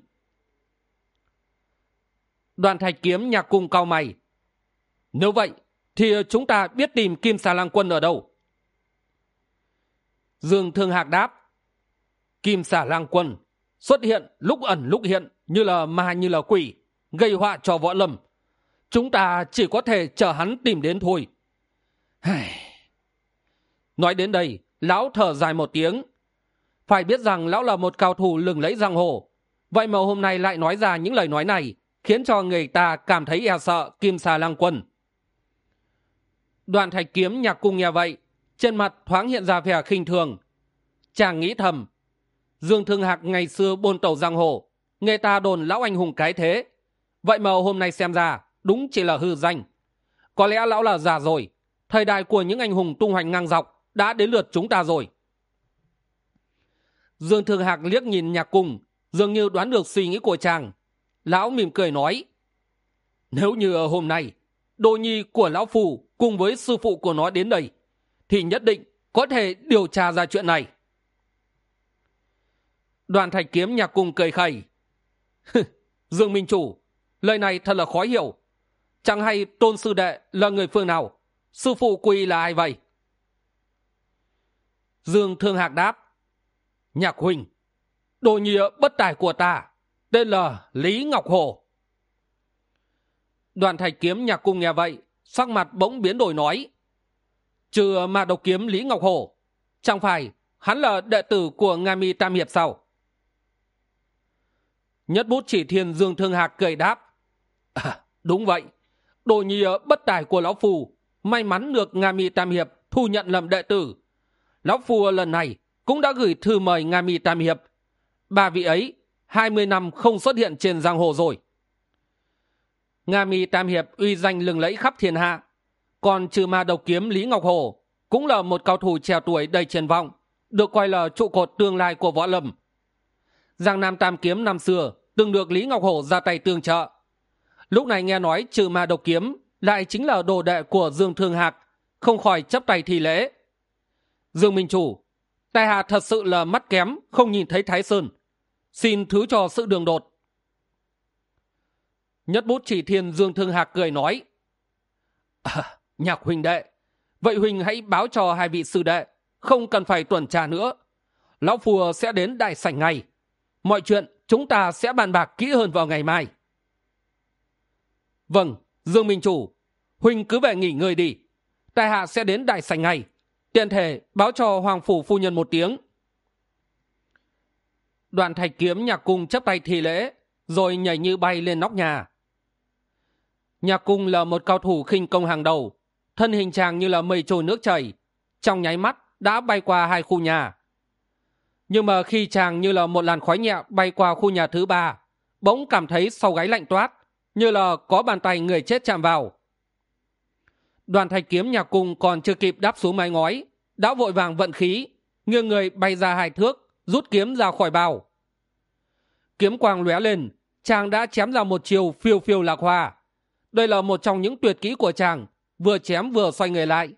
Đoàn thạch kiếm nhạc cung cao mày. Nếu vậy, thì chúng ta biết tìm kim xà lang quân ở đâu? Dương thương hạc đáp. Kim xà lang quân xuất hiện lúc ẩn lúc hiện, như là ma, như là quỷ, gây họa cho võ lâm. Chúng ta chỉ có thể chờ hắn tìm đến thôi nói đến đây, lão thở dài một tiếng. Phải biết rằng lão là một cao thủ lừng lẫy giang hồ. Vậy mà hôm nay lại nói ra những lời nói này, khiến cho người ta cảm thấy e sợ kim xà lang quân. Đoàn thạch kiếm nhạc cung nghe vậy, trên mặt thoáng hiện ra vẻ khinh thường. Chàng nghĩ thầm, dương thương hạc ngày xưa bôn tàu giang hồ người ta đồn lão anh hùng cái thế. Vậy mà hôm nay xem ra, đúng chỉ là hư danh. Có lẽ lão là già rồi, thời đại của những anh hùng tung hoành ngang dọc đã đến lượt chúng ta rồi. Dương thương hạc liếc nhìn nhạc cung, dường như đoán được suy nghĩ của chàng. Lão mỉm cười nói, nếu như ở hôm nay đồ nhi của lão phù cùng với sư phụ của nó đến đây, thì nhất định có thể điều tra ra chuyện này. Đoàn thạch kiếm nhạc cung cười khẩy dương minh chủ, lời này thật là khó hiểu. Chẳng hay tôn sư đệ là người phương nào, sư phụ quy là ai vậy? Dương thương hạc đáp nhạc huynh đồ nhịa bất tài của ta tên là lý ngọc hồ. Đoàn thạch kiếm nhạc cung nghe vậy sắc mặt bỗng biến đổi nói trừ mà độc kiếm lý ngọc hồ chẳng phải hắn là đệ tử của nga mi tam hiệp sao? Nhất bút chỉ thiên dương thương hạc cười đáp à, đúng vậy đồ nhịa bất tài của lão phù may mắn được nga mi tam hiệp thu nhận làm đệ tử lão phu lần này cũng đã gửi thư mời nga mi tam hiệp. Ba vị ấy, hai mươi năm không xuất hiện trên giang hồ rồi. Nga mi tam hiệp uy danh lừng lẫy khắp thiên hạ. Còn trừ ma độc kiếm lý ngọc hồ cũng là một cao thủ trẻ tuổi đầy triển vọng, được coi là trụ cột tương lai của võ lâm. Giang nam tam kiếm năm xưa từng được lý ngọc hổ ra tay tương trợ. Lúc này nghe nói trừ ma độc kiếm lại chính là đồ đệ của dương thương hạc, không khỏi chấp tay thi lễ dương minh chủ tại hạ thật sự là mắt kém không nhìn thấy thái sơn. Xin thứ cho sự đường đột. Nhất bút chỉ thiên dương thương hạc cười nói à, nhạc huynh đệ vậy huynh hãy báo cho hai vị sư đệ không cần phải tuần tra nữa. Lão phùa sẽ đến đại sảnh ngay. Mọi chuyện chúng ta sẽ bàn bạc kỹ hơn vào ngày mai. Vâng dương minh chủ huynh cứ về nghỉ ngơi đi. Tại hạ sẽ đến đại sảnh ngay tiện thể, báo cho hoàng phủ phu nhân một tiếng. Đoàn thạch kiếm nhạc cung chấp tay thi lễ, rồi nhảy như bay lên nóc nhà. Nhạc cung là một cao thủ khinh công hàng đầu, thân hình chàng như là mây trôi nước chảy, trong nháy mắt đã bay qua hai khu nhà. Nhưng mà khi chàng như là một làn khói nhẹ bay qua khu nhà thứ ba, bỗng cảm thấy sau gáy lạnh toát, như là có bàn tay người chết chạm vào đoàn thạch kiếm nhà cung còn chưa kịp đáp xuống mái ngói, đã vội vàng vận khí, nghiêng người bay ra hai thước, rút kiếm ra khỏi bao. Kiếm quang lóe lên, chàng đã chém ra một chiều phiêu phiêu lạc hoa. Đây là một trong những tuyệt kỹ của chàng, vừa chém vừa xoay người lại.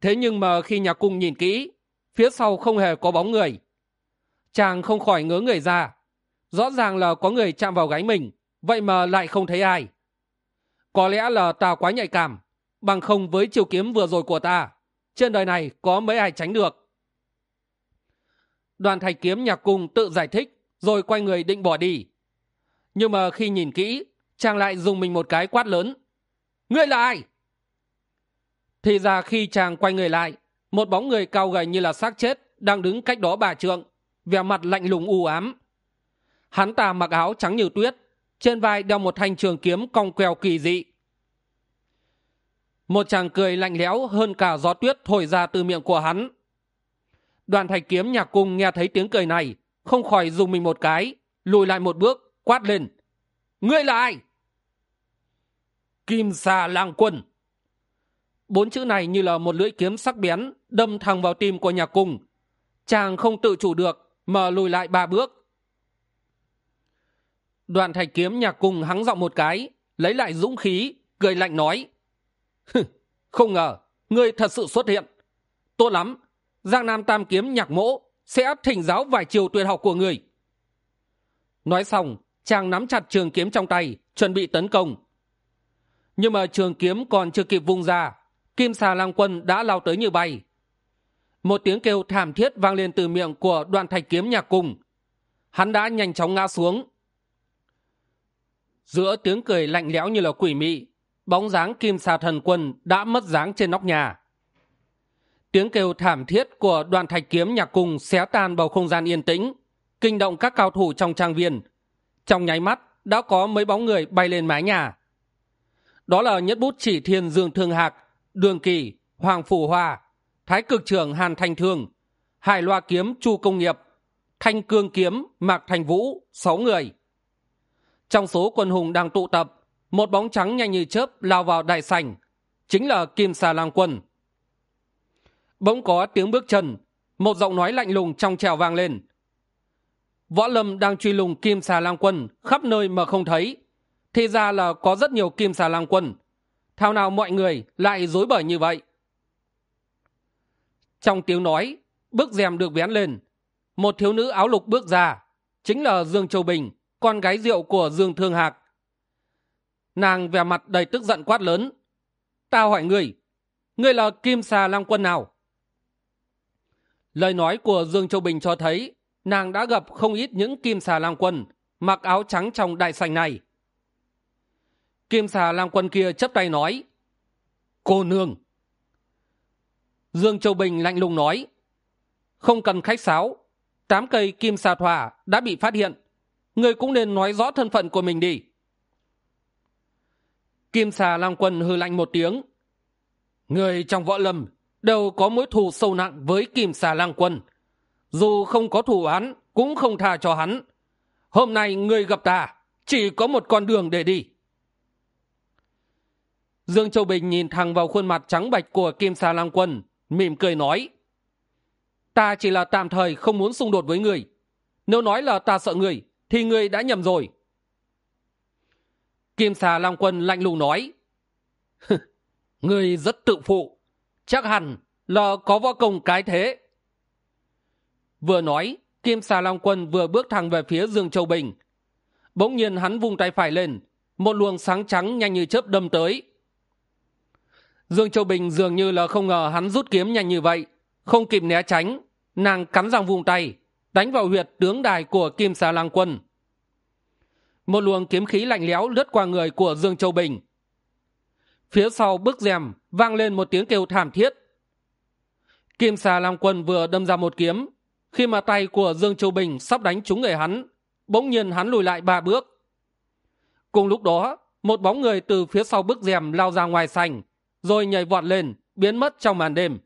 Thế nhưng mà khi nhà cung nhìn kỹ, phía sau không hề có bóng người. Chàng không khỏi ngớ người ra. Rõ ràng là có người chạm vào gáy mình, vậy mà lại không thấy ai. Có lẽ là ta quá nhạy cảm bằng không với chiều kiếm vừa rồi của ta. Trên đời này có mấy ai tránh được? Đoàn thạch kiếm nhạc cung tự giải thích, rồi quay người định bỏ đi. Nhưng mà khi nhìn kỹ, chàng lại dùng mình một cái quát lớn. Ngươi là ai? Thì ra khi chàng quay người lại, một bóng người cao gầy như là xác chết đang đứng cách đó bà trượng, vẻ mặt lạnh lùng u ám. Hắn ta mặc áo trắng như tuyết, trên vai đeo một thanh trường kiếm cong queo kỳ dị một chàng cười lạnh lẽo hơn cả gió tuyết thổi ra từ miệng của hắn. Đoàn thạch kiếm nhạc cung nghe thấy tiếng cười này, không khỏi dùng mình một cái, lùi lại một bước, quát lên. Ngươi là ai? Kim xà lang quân. Bốn chữ này như là một lưỡi kiếm sắc bén đâm thẳng vào tim của nhạc cung. Chàng không tự chủ được mà lùi lại ba bước. Đoàn thạch kiếm nhạc cung hắng giọng một cái, lấy lại dũng khí, cười lạnh nói không ngờ, ngươi thật sự xuất hiện. Tốt lắm, giang nam tam kiếm nhạc mỗ sẽ thỉnh giáo vài chiều tuyệt học của người. Nói xong, chàng nắm chặt trường kiếm trong tay, chuẩn bị tấn công. Nhưng mà trường kiếm còn chưa kịp vung ra, kim xà lang quân đã lao tới như bay. Một tiếng kêu thảm thiết vang lên từ miệng của đoàn thạch kiếm nhạc cùng hắn đã nhanh chóng ngã xuống. Giữa tiếng cười lạnh lẽo như là quỷ mị bóng dáng kim xà thần quân đã mất dáng trên nóc nhà. Tiếng kêu thảm thiết của đoàn thạch kiếm nhạc cùng xé tan bầu không gian yên tĩnh, kinh động các cao thủ trong trang viên. Trong nháy mắt, đã có mấy bóng người bay lên mái nhà. Đó là nhất bút chỉ thiên dương thương hạc, đường kỳ, hoàng phủ hòa thái cực trưởng hàn thanh thương, hải loa kiếm chu công nghiệp, thanh cương kiếm, mạc thành vũ, sáu người. Trong số quân hùng đang tụ tập một bóng trắng nhanh như chớp lao vào đại sảnh, chính là kim xà lang quân. Bỗng có tiếng bước chân, một giọng nói lạnh lùng trong trèo vang lên. Võ lâm đang truy lùng kim xà lang quân khắp nơi mà không thấy. Thì ra là có rất nhiều kim xà lang quân. Thao nào mọi người lại dối bời như vậy? Trong tiếng nói, bước rèm được vén lên. Một thiếu nữ áo lục bước ra, chính là dương châu bình, con gái rượu của dương thương hạc nàng vẻ mặt đầy tức giận quát lớn. Ta hỏi người người là kim xà lang quân nào? Lời nói của dương châu bình cho thấy, nàng đã gặp không ít những kim xà lang quân mặc áo trắng trong đại sành này. Kim xà lang quân kia chấp tay nói, cô nương. Dương châu bình lạnh lùng nói, không cần khách sáo, tám cây kim xà thỏa đã bị phát hiện. Người cũng nên nói rõ thân phận của mình đi kim xà lang quân hư lạnh một tiếng. Người trong võ lâm đều có mối thù sâu nặng với kim xà lang quân. Dù không có thù hắn, cũng không tha cho hắn. Hôm nay người gặp ta, chỉ có một con đường để đi. Dương châu bình nhìn thẳng vào khuôn mặt trắng bạch của kim xà lang quân, mỉm cười nói, ta chỉ là tạm thời không muốn xung đột với người. Nếu nói là ta sợ người, thì người đã nhầm rồi kim xà Long quân lạnh lùng nói. "Ngươi rất tự phụ. Chắc hẳn là có võ công cái thế. Vừa nói, kim xà long quân vừa bước thẳng về phía dương châu bình. Bỗng nhiên hắn vung tay phải lên, một luồng sáng trắng nhanh như chớp đâm tới. Dương châu bình dường như là không ngờ hắn rút kiếm nhanh như vậy, không kịp né tránh, nàng cắn răng vung tay, đánh vào huyệt tướng đài của kim xà lang quân một luồng kiếm khí lạnh lẽo lướt qua người của dương châu bình. Phía sau bức rèm vang lên một tiếng kêu thảm thiết. Kim xà lang quân vừa đâm ra một kiếm, khi mà tay của dương châu bình sắp đánh trúng người hắn, bỗng nhiên hắn lùi lại ba bước. Cùng lúc đó, một bóng người từ phía sau bức rèm lao ra ngoài sành rồi nhảy vọt lên, biến mất trong màn đêm.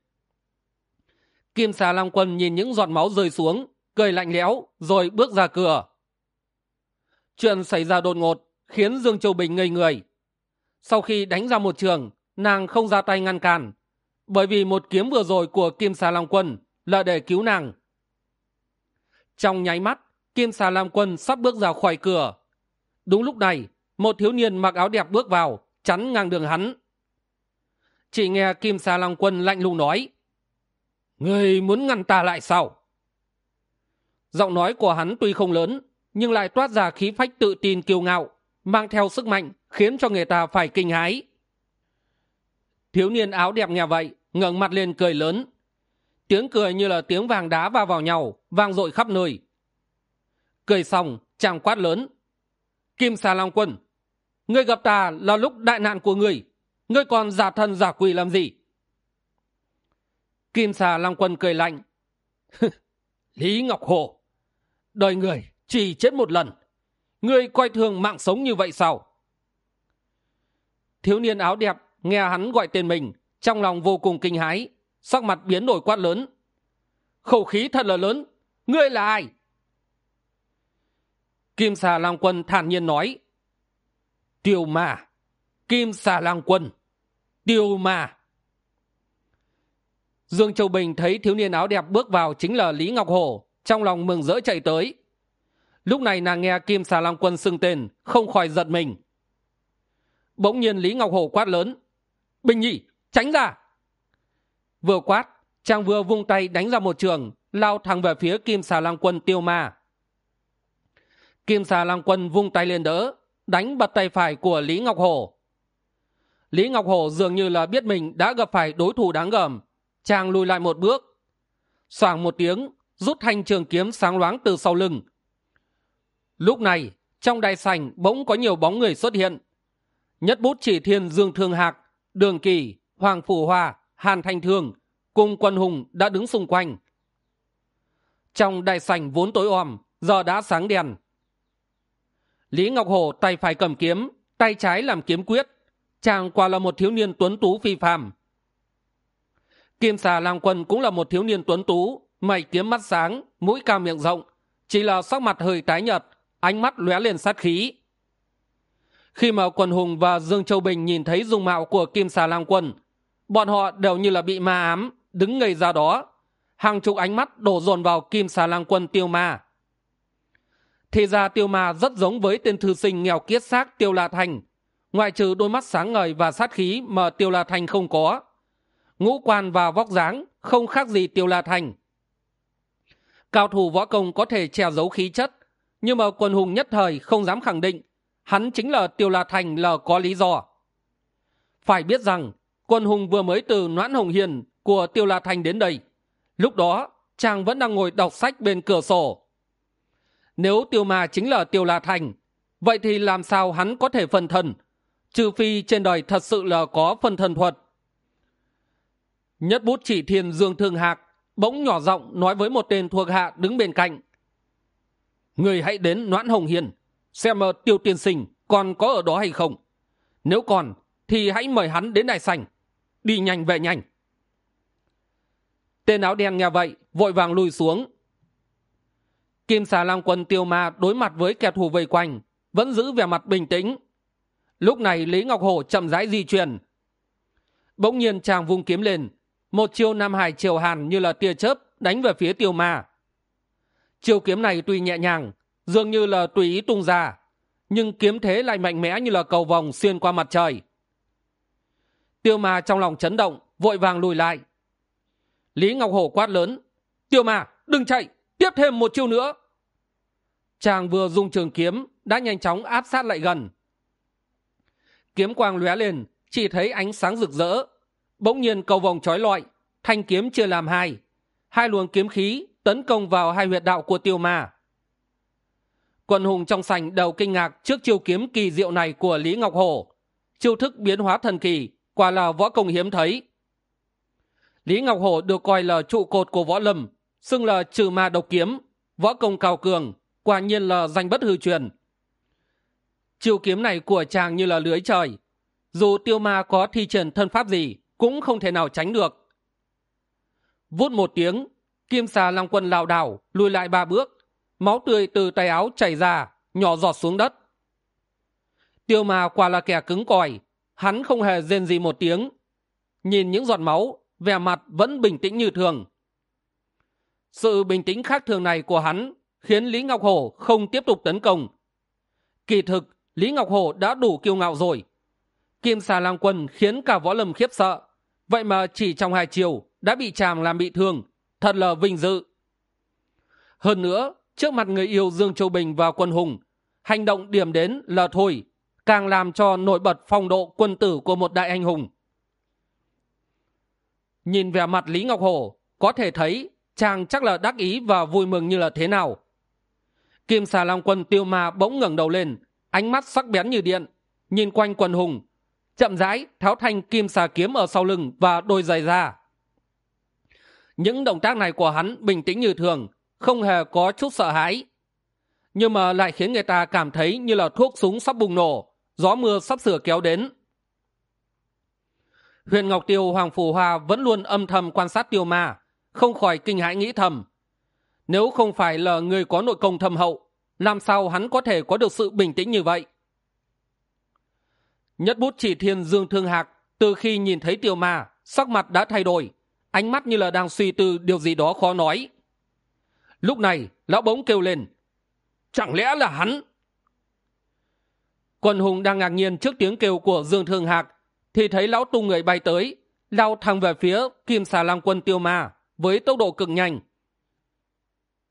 Kim xà lam quân nhìn những giọt máu rơi xuống, cười lạnh lẽo, rồi bước ra cửa chuyện xảy ra đột ngột khiến dương châu bình ngây người. Sau khi đánh ra một trường, nàng không ra tay ngăn cản, bởi vì một kiếm vừa rồi của kim xà long quân là để cứu nàng. Trong nháy mắt, kim xà lam quân sắp bước ra khỏi cửa. Đúng lúc này, một thiếu niên mặc áo đẹp bước vào, chắn ngang đường hắn. Chỉ nghe kim xà lam quân lạnh lùng nói, người muốn ngăn ta lại sao? Giọng nói của hắn tuy không lớn nhưng lại toát ra khí phách tự tin kiêu ngạo, mang theo sức mạnh, khiến cho người ta phải kinh hái thiếu niên áo đẹp nghe vậy, ngẩng mặt lên cười lớn. Tiếng cười như là tiếng vàng đá va vào nhau, vang dội khắp nơi. Cười xong, chàng quát lớn. Kim xà long quân, ngươi gặp ta là lúc đại nạn của ngươi ngươi còn giả thân giả quỷ làm gì? Kim xà long quân cười lạnh. Lý ngọc hồ, đời người chỉ chết một lần. Ngươi coi thường mạng sống như vậy sao? Thiếu niên áo đẹp nghe hắn gọi tên mình, trong lòng vô cùng kinh hái sắc mặt biến đổi quát lớn. Khẩu khí thật là lớn, ngươi là ai? Kim xà lang quân thản nhiên nói. Tiêu mà kim xà lang quân, tiêu mà dương châu bình thấy thiếu niên áo đẹp bước vào chính là lý ngọc hổ trong lòng mừng rỡ chạy tới lúc này nàng nghe kim xà long quân xưng tên, không khỏi giật mình. Bỗng nhiên lý ngọc hổ quát lớn, bình nhị, tránh ra! Vừa quát, chàng vừa vung tay đánh ra một trường, lao thẳng về phía kim xà long quân tiêu ma. Kim xà long quân vung tay lên đỡ, đánh bật tay phải của lý ngọc hổ. Lý ngọc hổ dường như là biết mình đã gặp phải đối thủ đáng gờm. Chàng lùi lại một bước, xoảng một tiếng, rút thanh trường kiếm sáng loáng từ sau lưng lúc này, trong đại sảnh bỗng có nhiều bóng người xuất hiện. Nhất bút chỉ thiên dương thương hạc, đường kỳ, hoàng phủ hòa hàn thanh thương cùng quân hùng đã đứng xung quanh. Trong đại sảnh vốn tối om, giờ đã sáng đèn. Lý ngọc hồ tay phải cầm kiếm, tay trái làm kiếm quyết. Chàng quả là một thiếu niên tuấn tú phi phàm. Kim xà lang quân cũng là một thiếu niên tuấn tú, mày kiếm mắt sáng, mũi cao miệng rộng, chỉ là sắc mặt hơi tái nhợt ánh mắt lóe lên sát khí. Khi mà quần hùng và dương châu bình nhìn thấy dung mạo của kim xà lang quân, bọn họ đều như là bị ma ám, đứng ngây ra đó. Hàng chục ánh mắt đổ dồn vào kim xà lang quân tiêu ma. Thì ra tiêu ma rất giống với tên thư sinh nghèo kiết xác tiêu la thành, ngoại trừ đôi mắt sáng ngời và sát khí mà tiêu la thành không có. Ngũ quan và vóc dáng không khác gì tiêu la thành. Cao thủ võ công có thể che giấu khí chất nhưng mà quần hùng nhất thời không dám khẳng định hắn chính là tiêu la thành là có lý do. Phải biết rằng quân hùng vừa mới từ noãn hồng hiền của tiêu la thành đến đây, lúc đó chàng vẫn đang ngồi đọc sách bên cửa sổ. Nếu tiêu ma chính là tiêu la thành, vậy thì làm sao hắn có thể phân thân, trừ phi trên đời thật sự là có phân thân thuật? Nhất bút chỉ thiên dương thương hạc bỗng nhỏ giọng nói với một tên thuộc hạ đứng bên cạnh người hãy đến noãn hồng hiền, xem ờ, tiêu tiên sinh còn có ở đó hay không. Nếu còn, thì hãy mời hắn đến đại sành, đi nhanh về nhanh. Tên áo đen nghe vậy, vội vàng lùi xuống. Kim xà lang quân tiêu ma đối mặt với kẻ thù vây quanh, vẫn giữ vẻ mặt bình tĩnh. Lúc này lý ngọc hổ chậm rãi di chuyển. Bỗng nhiên chàng vung kiếm lên, một chiêu nam hải triều hàn như là tia chớp đánh về phía tiêu ma chiêu kiếm này tuy nhẹ nhàng, dường như là tùy ý tung ra, nhưng kiếm thế lại mạnh mẽ như là cầu vòng xuyên qua mặt trời. Tiêu ma trong lòng chấn động, vội vàng lùi lại. Lý ngọc hổ quát lớn, tiêu ma, đừng chạy, tiếp thêm một chiêu nữa. Chàng vừa dùng trường kiếm, đã nhanh chóng áp sát lại gần. Kiếm quang lóe lên, chỉ thấy ánh sáng rực rỡ, bỗng nhiên cầu vòng trói lọi, thanh kiếm chia làm hai. Hai luồng kiếm khí tấn công vào hai huyệt đạo của tiêu ma. Quần hùng trong sành đầu kinh ngạc trước chiêu kiếm kỳ diệu này của lý ngọc hổ chiêu thức biến hóa thần kỳ, quả là võ công hiếm thấy. Lý ngọc hổ được coi là trụ cột của võ lâm, xưng là trừ ma độc kiếm, võ công cao cường, quả nhiên là danh bất hư truyền. Chiêu kiếm này của chàng như là lưới trời. Dù tiêu ma có thi triển thân pháp gì, cũng không thể nào tránh được. Vút một tiếng kim xà long quân lảo đảo lùi lại ba bước, máu tươi từ tay áo chảy ra, nhỏ giọt xuống đất. Tiêu ma quả là kẻ cứng cỏi hắn không hề rên gì một tiếng. Nhìn những giọt máu, vẻ mặt vẫn bình tĩnh như thường. Sự bình tĩnh khác thường này của hắn khiến lý ngọc hổ không tiếp tục tấn công. Kỳ thực, lý ngọc hổ đã đủ kiêu ngạo rồi. Kim xà lang quân khiến cả võ lâm khiếp sợ, vậy mà chỉ trong hai chiều đã bị chàng làm bị thương thật là vinh dự. Hơn nữa, trước mặt người yêu dương châu bình và quân hùng, hành động điểm đến là thôi, càng làm cho nổi bật phong độ quân tử của một đại anh hùng. Nhìn vẻ mặt lý ngọc hổ, có thể thấy chàng chắc là đắc ý và vui mừng như là thế nào. Kim xà long quân tiêu ma bỗng ngẩng đầu lên, ánh mắt sắc bén như điện, nhìn quanh quần hùng, chậm rãi tháo thanh kim xà kiếm ở sau lưng và đôi giày ra những động tác này của hắn bình tĩnh như thường, không hề có chút sợ hãi. Nhưng mà lại khiến người ta cảm thấy như là thuốc súng sắp bùng nổ, gió mưa sắp sửa kéo đến. Huyền ngọc tiêu, hoàng phủ hoa vẫn luôn âm thầm quan sát tiêu ma, không khỏi kinh hãi nghĩ thầm. Nếu không phải là người có nội công thâm hậu, làm sao hắn có thể có được sự bình tĩnh như vậy? Nhất bút chỉ thiên dương thương hạc, từ khi nhìn thấy tiêu ma, sắc mặt đã thay đổi ánh mắt như là đang suy tư điều gì đó khó nói. Lúc này, lão bỗng kêu lên, chẳng lẽ là hắn? Quân hùng đang ngạc nhiên trước tiếng kêu của dương thương hạc, thì thấy lão tung người bay tới, lao thẳng về phía kim xà lang quân tiêu ma với tốc độ cực nhanh.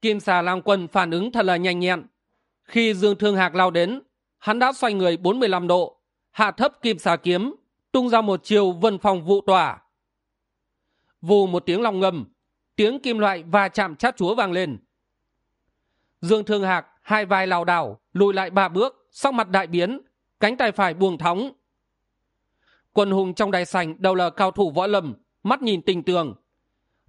Kim xà lang quân phản ứng thật là nhanh nhẹn. Khi dương thương hạc lao đến, hắn đã xoay người bốn mươi lăm độ, hạ thấp kim xà kiếm, tung ra một chiều vân phòng vụ tỏa vù một tiếng long ngầm tiếng kim loại va chạm chát chúa vang lên. Dương thương hạc, hai vai lảo đảo, lùi lại ba bước, sắc mặt đại biến, cánh tay phải buông thóng quân hùng trong đài sảnh đều là cao thủ võ lâm, mắt nhìn tình tường.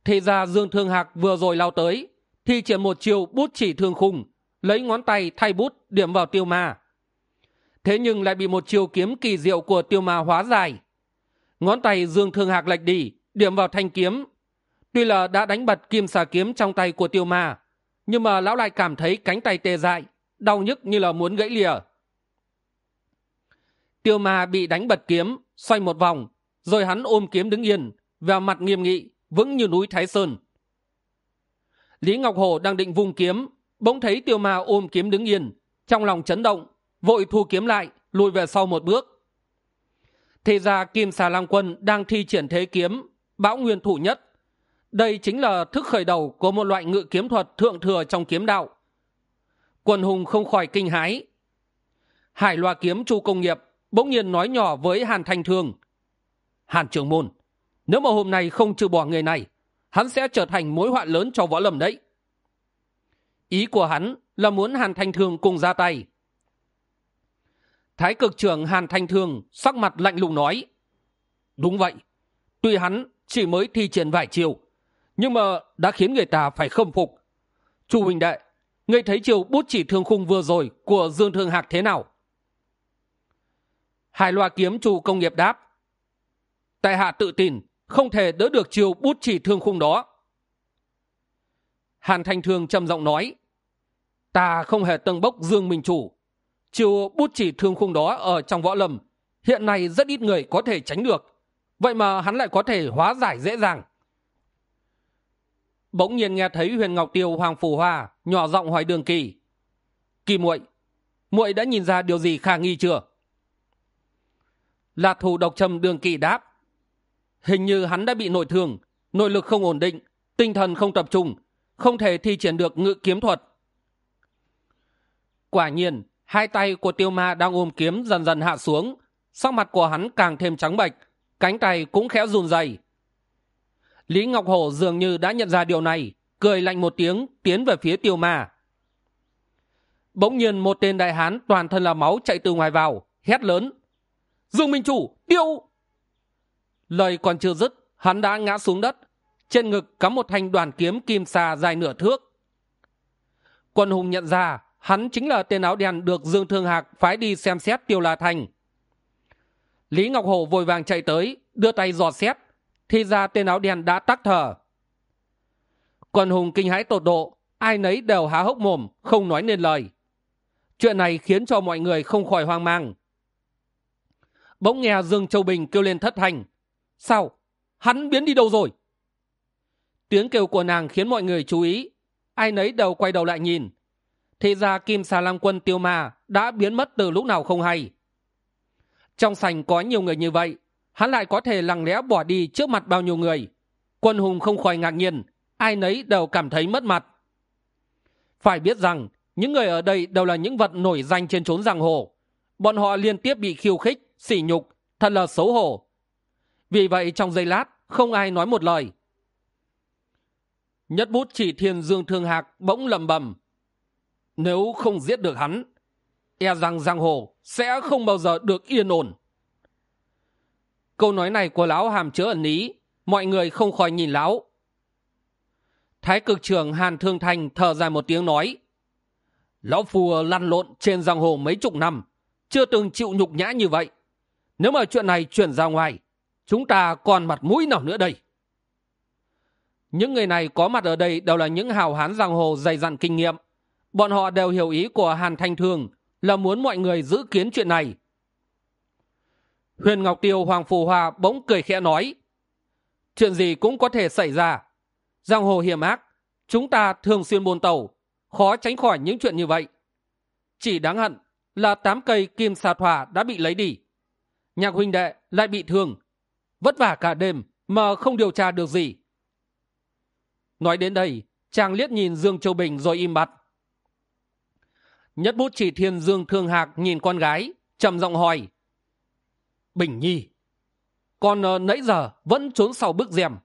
Thì ra dương thương hạc vừa rồi lao tới thì triển một chiều bút chỉ thương khung, lấy ngón tay thay bút điểm vào tiêu ma. Thế nhưng lại bị một chiều kiếm kỳ diệu của tiêu ma hóa dài ngón tay dương thương hạc lệch đi điểm vào thanh kiếm. Tuy là đã đánh bật kim xà kiếm trong tay của tiêu ma, nhưng mà lão lại cảm thấy cánh tay tê dại, đau nhức như là muốn gãy lìa. Tiêu ma bị đánh bật kiếm, xoay một vòng, rồi hắn ôm kiếm đứng yên và mặt nghiêm nghị, vững như núi thái sơn. Lý ngọc hồ đang định vung kiếm, bỗng thấy tiêu ma ôm kiếm đứng yên, trong lòng chấn động, vội thu kiếm lại, lùi về sau một bước. Thì ra kim xà lang quân đang thi triển thế kiếm bão nguyên thủ nhất. Đây chính là thức khởi đầu của một loại ngự kiếm thuật thượng thừa trong kiếm đạo. Quân hùng không khỏi kinh hái hải loa kiếm chu công nghiệp bỗng nhiên nói nhỏ với hàn thanh thương. Hàn trường môn, nếu mà hôm nay không trừ bỏ người này, hắn sẽ trở thành mối họa lớn cho võ lâm đấy. Ý của hắn là muốn hàn thanh thương cùng ra tay. Thái cực trưởng hàn thanh thương sắc mặt lạnh lùng nói, đúng vậy, tuy hắn chỉ mới thi triển vài chiều, nhưng mà đã khiến người ta phải khâm phục. Chu huỳnh đệ, ngươi thấy chiều bút chỉ thương khung vừa rồi của dương thương hạc thế nào? Hai loa kiếm chu công nghiệp đáp, tại hạ tự tin, không thể đỡ được chiều bút chỉ thương khung đó. Hàn thanh thương trầm giọng nói, ta không hề tâng bốc dương minh chủ. Chiều bút chỉ thương khung đó ở trong võ lâm, hiện nay rất ít người có thể tránh được vậy mà hắn lại có thể hóa giải dễ dàng. Bỗng nhiên nghe thấy huyền ngọc tiêu, hoàng phủ hoa nhỏ giọng hỏi đường kỳ. Kỳ muội muội đã nhìn ra điều gì khả nghi chưa? Lạc thù độc trầm đường kỳ đáp. Hình như hắn đã bị nội thương, nội lực không ổn định, tinh thần không tập trung, không thể thi triển được ngự kiếm thuật. Quả nhiên, hai tay của tiêu ma đang ôm kiếm dần dần hạ xuống, sắc mặt của hắn càng thêm trắng bệch cánh tay cũng khẽ run rẩy. Lý ngọc hổ dường như đã nhận ra điều này, cười lạnh một tiếng, tiến về phía tiêu ma. Bỗng nhiên một tên đại hán toàn thân là máu chạy từ ngoài vào, hét lớn. Dương minh chủ, tiêu! Lời còn chưa dứt, hắn đã ngã xuống đất, trên ngực cắm một thanh đoàn kiếm kim xà dài nửa thước. Quân hùng nhận ra, hắn chính là tên áo đen được dương thương hạc phái đi xem xét tiêu la thành lý ngọc hổ vội vàng chạy tới, đưa tay dò xét. Thì ra tên áo đen đã tắc thở. Quân hùng kinh hãi tột độ, ai nấy đều há hốc mồm, không nói nên lời. Chuyện này khiến cho mọi người không khỏi hoang mang. Bỗng nghe dương châu bình kêu lên thất thành sao? Hắn biến đi đâu rồi? Tiếng kêu của nàng khiến mọi người chú ý. Ai nấy đều quay đầu lại nhìn. Thì ra kim xà lam quân tiêu ma đã biến mất từ lúc nào không hay trong sành có nhiều người như vậy, hắn lại có thể lặng lẽ bỏ đi trước mặt bao nhiêu người. Quân hùng không khỏi ngạc nhiên, ai nấy đều cảm thấy mất mặt. Phải biết rằng, những người ở đây đều là những vật nổi danh trên trốn giang hồ. Bọn họ liên tiếp bị khiêu khích, sỉ nhục, thật là xấu hổ. Vì vậy trong giây lát, không ai nói một lời. Nhất bút chỉ thiên dương thương hạc bỗng lầm bầm nếu không giết được hắn e rằng giang hồ sẽ không bao giờ được yên ổn. Câu nói này của lão hàm chứa ẩn ý, mọi người không khỏi nhìn lão. Thái cực trưởng hàn thương thành thở dài một tiếng nói, lão phù lăn lộn trên giang hồ mấy chục năm, chưa từng chịu nhục nhã như vậy. Nếu mà chuyện này chuyển ra ngoài, chúng ta còn mặt mũi nào nữa đây? Những người này có mặt ở đây đều là những hào hán giang hồ dày dặn kinh nghiệm. Bọn họ đều hiểu ý của hàn thanh thương là muốn mọi người giữ kiến chuyện này. Huyền ngọc tiêu, hoàng phù Hòa bỗng cười khẽ nói, chuyện gì cũng có thể xảy ra. Giang hồ hiểm ác, chúng ta thường xuyên buôn tàu, khó tránh khỏi những chuyện như vậy. Chỉ đáng hận là tám cây kim xà thỏa đã bị lấy đi. Nhạc huynh đệ lại bị thương, vất vả cả đêm mà không điều tra được gì. Nói đến đây, chàng liếc nhìn dương châu bình rồi im bặt nhất bút chỉ thiên dương thương hạc nhìn con gái trầm giọng hỏi. Bình nhi con uh, nãy giờ vẫn trốn sau bức rèm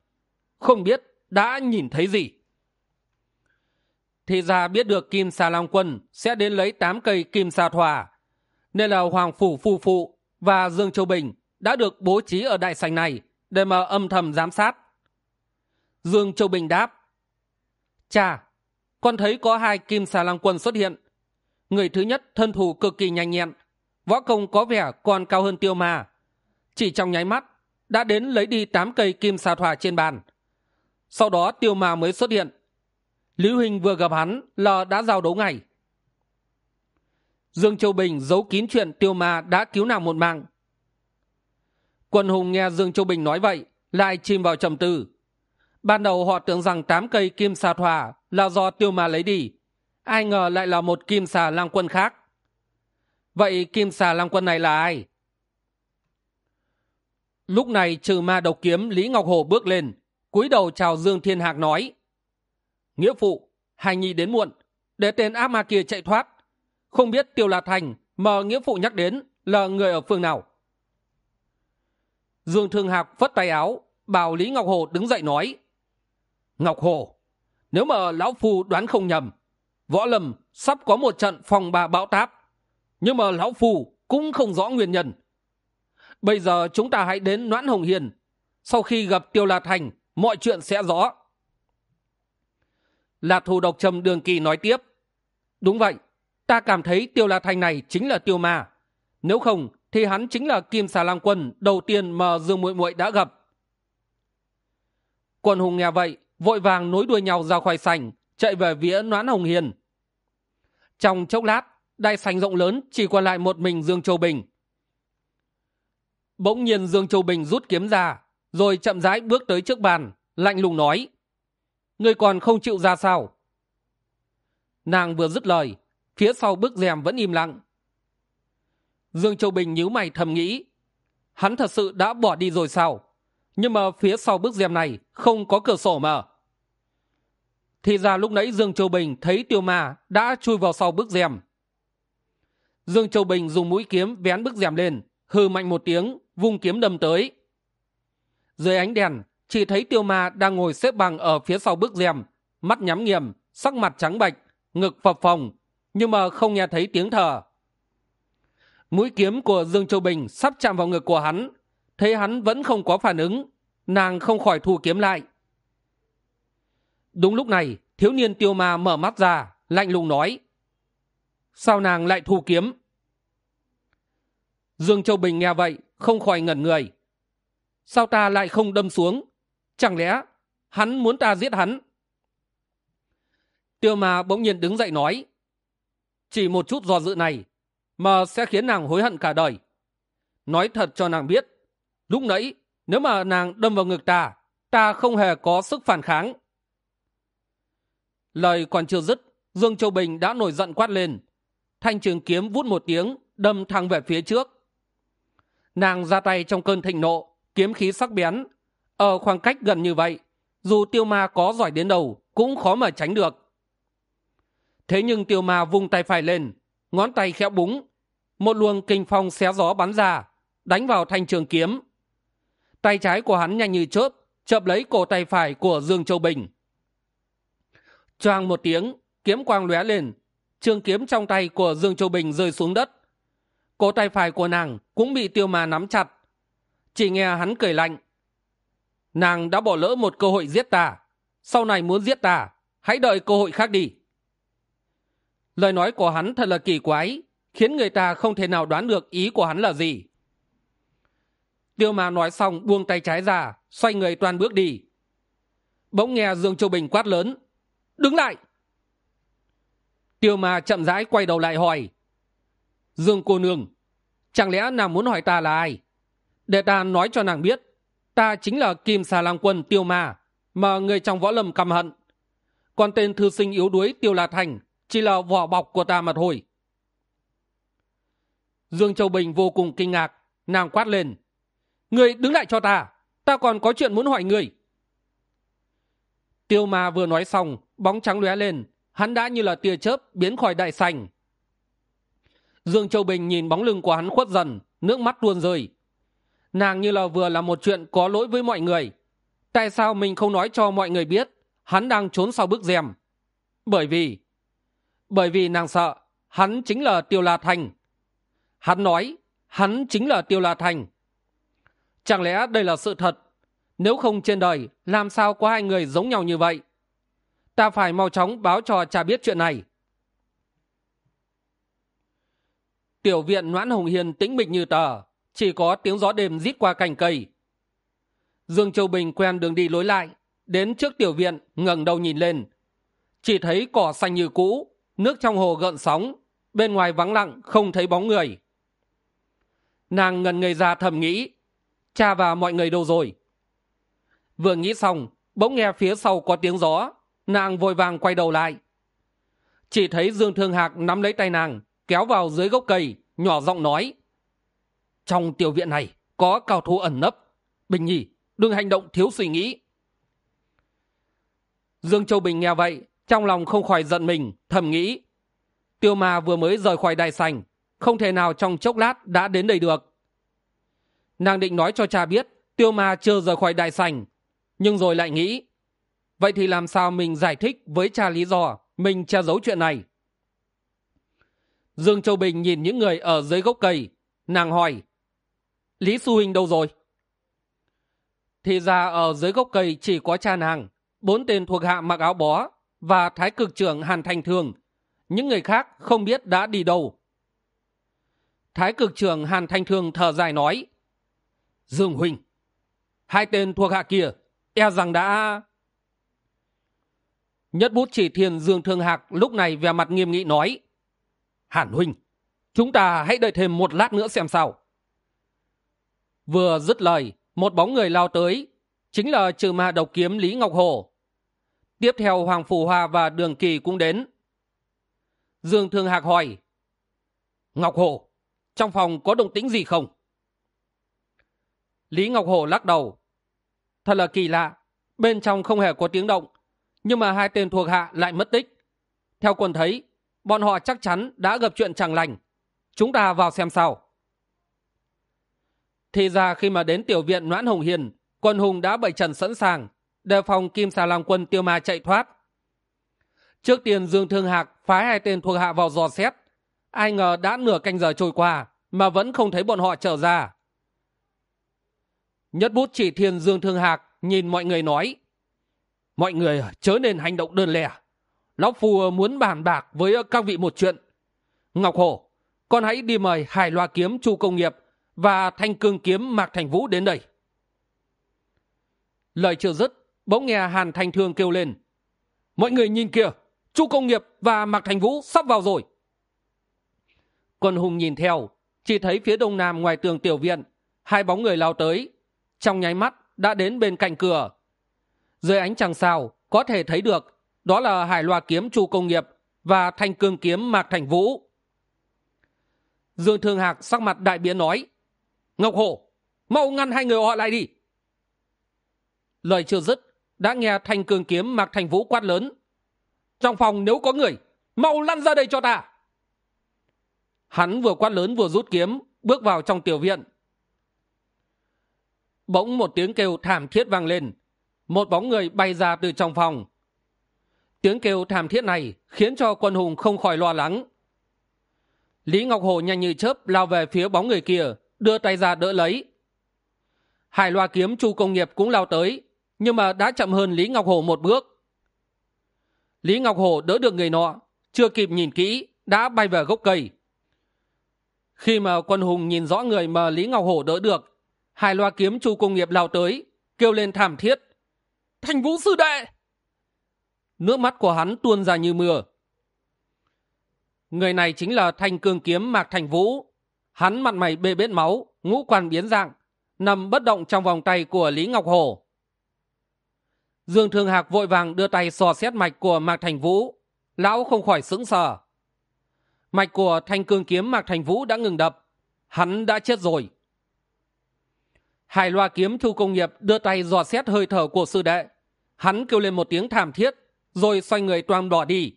không biết đã nhìn thấy gì? Thì ra biết được kim xà long quân sẽ đến lấy tám cây kim xà thỏa nên là hoàng phủ phu phụ và dương châu bình đã được bố trí ở đại sành này để mà âm thầm giám sát. Dương châu bình đáp cha con thấy có hai kim xà long quân xuất hiện người thứ nhất thân thủ cực kỳ nhanh nhẹn. Võ công có vẻ còn cao hơn tiêu ma. Chỉ trong nháy mắt, đã đến lấy đi tám cây kim xà thỏa trên bàn. Sau đó tiêu ma mới xuất hiện. Lý huỳnh vừa gặp hắn là đã giao đấu ngày dương châu bình giấu kín chuyện tiêu ma đã cứu nàng một mạng. Quân hùng nghe dương châu bình nói vậy, lại chìm vào trầm tư. Ban đầu họ tưởng rằng tám cây kim xà thỏa là do tiêu ma lấy đi ai ngờ lại là một kim xà lang quân khác. Vậy kim xà lang quân này là ai? Lúc này trừ ma độc kiếm lý ngọc hồ bước lên, cúi đầu chào dương thiên hạc nói, nghĩa phụ hai nhi đến muộn, để tên ác ma kia chạy thoát. Không biết tiêu la thành mà nghĩa phụ nhắc đến là người ở phương nào? Dương thương hạc phất tay áo, bảo lý ngọc hồ đứng dậy nói, ngọc hồ, nếu mà lão phu đoán không nhầm võ lâm sắp có một trận phòng bà bão táp, nhưng mà lão phù cũng không rõ nguyên nhân. Bây giờ chúng ta hãy đến noãn hồng hiền. Sau khi gặp tiêu la thành mọi chuyện sẽ rõ. Lạc thù độc trầm đường kỳ nói tiếp. Đúng vậy, ta cảm thấy tiêu la thành này chính là tiêu ma. Nếu không, thì hắn chính là kim xà lang quân đầu tiên mà dương muội muội đã gặp. Quân hùng nghe vậy, vội vàng nối đuôi nhau ra khoai sành chạy về vía noãn hồng hiền. Trong chốc lát, đại sành rộng lớn chỉ còn lại một mình dương châu bình. Bỗng nhiên dương châu bình rút kiếm ra, rồi chậm rãi bước tới trước bàn, lạnh lùng nói, ngươi còn không chịu ra sao? Nàng vừa dứt lời, phía sau bức rèm vẫn im lặng. Dương châu bình nhíu mày thầm nghĩ, hắn thật sự đã bỏ đi rồi sao? Nhưng mà phía sau bức rèm này không có cửa sổ mà thì ra lúc nãy dương châu bình thấy tiêu ma đã chui vào sau bức rèm. Dương châu bình dùng mũi kiếm vén bức rèm lên hư mạnh một tiếng, vung kiếm đâm tới. Dưới ánh đèn, chỉ thấy tiêu ma đang ngồi xếp bằng ở phía sau bức rèm, mắt nhắm nghiềm, sắc mặt trắng bệch, ngực phập phồng, nhưng mà không nghe thấy tiếng thở. Mũi kiếm của dương châu bình sắp chạm vào ngực của hắn, thấy hắn vẫn không có phản ứng, nàng không khỏi thu kiếm lại đúng lúc này, thiếu niên tiêu ma mở mắt ra, lạnh lùng nói, sao nàng lại thu kiếm? Dương châu bình nghe vậy, không khỏi ngẩn người. Sao ta lại không đâm xuống? Chẳng lẽ hắn muốn ta giết hắn? Tiêu ma bỗng nhiên đứng dậy nói, chỉ một chút do dự này mà sẽ khiến nàng hối hận cả đời. Nói thật cho nàng biết, lúc nãy nếu mà nàng đâm vào ngực ta ta không hề có sức phản kháng lời còn chưa dứt, dương châu bình đã nổi giận quát lên. Thanh trường kiếm vút một tiếng, đâm thẳng về phía trước. Nàng ra tay trong cơn thịnh nộ, kiếm khí sắc bén. Ở khoảng cách gần như vậy, dù tiêu ma có giỏi đến đâu cũng khó mà tránh được. Thế nhưng tiêu ma vung tay phải lên, ngón tay khẽ búng. Một luồng kinh phong xé gió bắn ra, đánh vào thanh trường kiếm. Tay trái của hắn nhanh như chớp, chợp lấy cổ tay phải của dương châu bình choang một tiếng, kiếm quang lóe lên, trường kiếm trong tay của dương châu bình rơi xuống đất. Cổ tay phải của nàng cũng bị tiêu ma nắm chặt. Chỉ nghe hắn cười lạnh. Nàng đã bỏ lỡ một cơ hội giết ta. Sau này muốn giết ta, hãy đợi cơ hội khác đi. Lời nói của hắn thật là kỳ quái, khiến người ta không thể nào đoán được ý của hắn là gì. Tiêu ma nói xong, buông tay trái ra, xoay người toàn bước đi. Bỗng nghe dương châu bình quát lớn đứng lại. Tiêu ma chậm rãi quay đầu lại hỏi, dương cô nương, chẳng lẽ nàng muốn hỏi ta là ai? Để ta nói cho nàng biết, ta chính là kim xà lang quân tiêu ma, mà người trong võ lâm căm hận. Còn tên thư sinh yếu đuối tiêu la thành chỉ là vỏ bọc của ta mà thôi. Dương châu bình vô cùng kinh ngạc, nàng quát lên, người đứng lại cho ta ta còn có chuyện muốn hỏi người. Tiêu ma vừa nói xong bóng trắng lóe lên. Hắn đã như là tia chớp biến khỏi đại sành dương châu bình nhìn bóng lưng của hắn khuất dần, nước mắt tuôn rơi. Nàng như là vừa là một chuyện có lỗi với mọi người. Tại sao mình không nói cho mọi người biết hắn đang trốn sau bức rèm? Bởi vì bởi vì nàng sợ hắn chính là tiêu la thành. Hắn nói hắn chính là tiêu la thành. Chẳng lẽ đây là sự thật? Nếu không trên đời, làm sao có hai người giống nhau như vậy? Ta phải mau chóng báo cho cha biết chuyện này. Tiểu viện noãn hồng hiền tĩnh mịch như tờ, chỉ có tiếng gió đêm rít qua cành cây. Dương châu bình quen đường đi lối lại, đến trước tiểu viện, ngẩng đầu nhìn lên. Chỉ thấy cỏ xanh như cũ, nước trong hồ gợn sóng, bên ngoài vắng lặng, không thấy bóng người. Nàng ngần người ra thầm nghĩ, cha và mọi người đâu rồi? Vừa nghĩ xong, bỗng nghe phía sau có tiếng gió nàng vội vàng quay đầu lại. Chỉ thấy dương thương hạc nắm lấy tay nàng, kéo vào dưới gốc cây, nhỏ giọng nói. Trong tiểu viện này có cao thủ ẩn nấp. Bình nhi, đừng hành động thiếu suy nghĩ. Dương châu bình nghe vậy, trong lòng không khỏi giận mình, thầm nghĩ. Tiêu ma vừa mới rời khỏi đài sành, không thể nào trong chốc lát đã đến đây được. Nàng định nói cho cha biết, tiêu ma chưa rời khỏi đại sành, nhưng rồi lại nghĩ vậy thì làm sao mình giải thích với cha lý do mình che giấu chuyện này? Dương châu bình nhìn những người ở dưới gốc cây. Nàng hỏi, lý xu hình đâu rồi? Thì ra ở dưới gốc cây chỉ có cha nàng. Bốn tên thuộc hạ mặc áo bó và thái cực trưởng hàn thành thường. Những người khác không biết đã đi đâu. Thái cực trưởng hàn thanh thương thở dài nói, dương huynh, hai tên thuộc hạ kia e rằng đã nhất bút chỉ thiền dương thương hạc, lúc này về mặt nghiêm nghị nói, hàn huynh, chúng ta hãy đợi thêm một lát nữa xem sao. Vừa dứt lời, một bóng người lao tới, chính là trừ ma độc kiếm lý ngọc hồ. Tiếp theo hoàng phù hoa và đường kỳ cũng đến. Dương thương hạc hỏi, ngọc hồ, trong phòng có động tĩnh gì không? Lý ngọc hồ lắc đầu, thật là kỳ lạ, bên trong không hề có tiếng động nhưng mà hai tên thuộc hạ lại mất tích. Theo quân thấy, bọn họ chắc chắn đã gặp chuyện chẳng lành. Chúng ta vào xem sao. Thì ra khi mà đến tiểu viện noãn hồng hiền, quân hùng đã bày trần sẵn sàng, đề phòng kim xà lang quân tiêu ma chạy thoát. Trước tiên dương thương hạc phái hai tên thuộc hạ vào dò xét. Ai ngờ đã nửa canh giờ trôi qua mà vẫn không thấy bọn họ trở ra. Nhất bút chỉ thiên dương thương hạc nhìn mọi người nói mọi người chớ nên hành động đơn lẻ. Lão phù muốn bàn bạc với các vị một chuyện. Ngọc hổ, con hãy đi mời hải loa kiếm, chu công nghiệp và thanh cương kiếm, mạc thành vũ đến đây. Lời chưa dứt, bỗng nghe hàn thanh thương kêu lên. Mọi người nhìn kìa, chu công nghiệp và mạc thành vũ sắp vào rồi. Quân hùng nhìn theo, chỉ thấy phía đông nam ngoài tường tiểu viện, hai bóng người lao tới, trong nháy mắt đã đến bên cạnh cửa dưới ánh trăng sao có thể thấy được. Đó là hải loa kiếm chu công nghiệp và thanh cương kiếm mạc thành vũ. Dương thương hạc sắc mặt đại biến nói, ngọc hổ, mau ngăn hai người họ lại đi. Lời chưa dứt, đã nghe thanh cương kiếm mạc thành vũ quát lớn, trong phòng nếu có người, mau lăn ra đây cho ta. Hắn vừa quát lớn vừa rút kiếm, bước vào trong tiểu viện. Bỗng một tiếng kêu thảm thiết vang lên một bóng người bay ra từ trong phòng. Tiếng kêu thảm thiết này khiến cho quân hùng không khỏi lo lắng. Lý ngọc hồ nhanh như chớp lao về phía bóng người kia, đưa tay ra đỡ lấy. Hải loa kiếm chu công nghiệp cũng lao tới, nhưng mà đã chậm hơn lý ngọc hồ một bước. Lý ngọc hồ đỡ được người nọ, chưa kịp nhìn kỹ, đã bay về gốc cây. Khi mà quân hùng nhìn rõ người mà lý ngọc hổ đỡ được hải loa kiếm chu công nghiệp lao tới, kêu lên thảm thiết thành vũ sư đệ. Nước mắt của hắn tuôn ra như mưa. Người này chính là thanh cương kiếm mạc thành vũ. Hắn mặt mày bê bết máu, ngũ quan biến dạng, nằm bất động trong vòng tay của lý ngọc Hồ. dương thương hạc vội vàng đưa tay sò xét mạch của mạc thành vũ. Lão không khỏi sững sờ. Mạch của thanh cương kiếm mạc thành vũ đã ngừng đập. Hắn đã chết rồi. Hải loa kiếm thu công nghiệp đưa tay dò xét hơi thở của sư đệ hắn kêu lên một tiếng thảm thiết, rồi xoay người toang đỏ đi.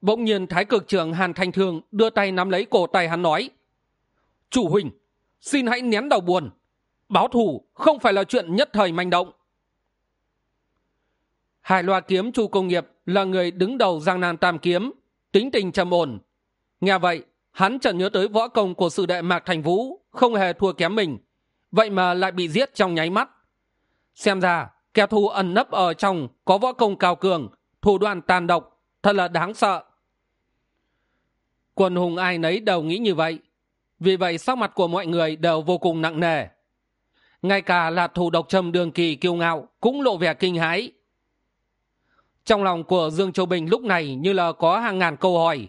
Bỗng nhiên thái cực trưởng hàn thanh thương đưa tay nắm lấy cổ tay hắn nói, chủ huỳnh xin hãy nén đầu buồn. Báo thù không phải là chuyện nhất thời manh động. Hải loa kiếm chu công nghiệp là người đứng đầu giang nan tam kiếm, tính tình trầm ổn. Nghe vậy, hắn chợt nhớ tới võ công của sự đệ mạc thành vũ, không hề thua kém mình, vậy mà lại bị giết trong nháy mắt. Xem ra kẻ thù ẩn nấp ở trong có võ công cao cường, thủ đoạn tàn độc, thật là đáng sợ. Quần hùng ai nấy đều nghĩ như vậy. Vì vậy sắc mặt của mọi người đều vô cùng nặng nề. Ngay cả là thủ độc trầm đường kỳ kiêu ngạo cũng lộ vẻ kinh hãi. Trong lòng của dương châu bình lúc này như là có hàng ngàn câu hỏi.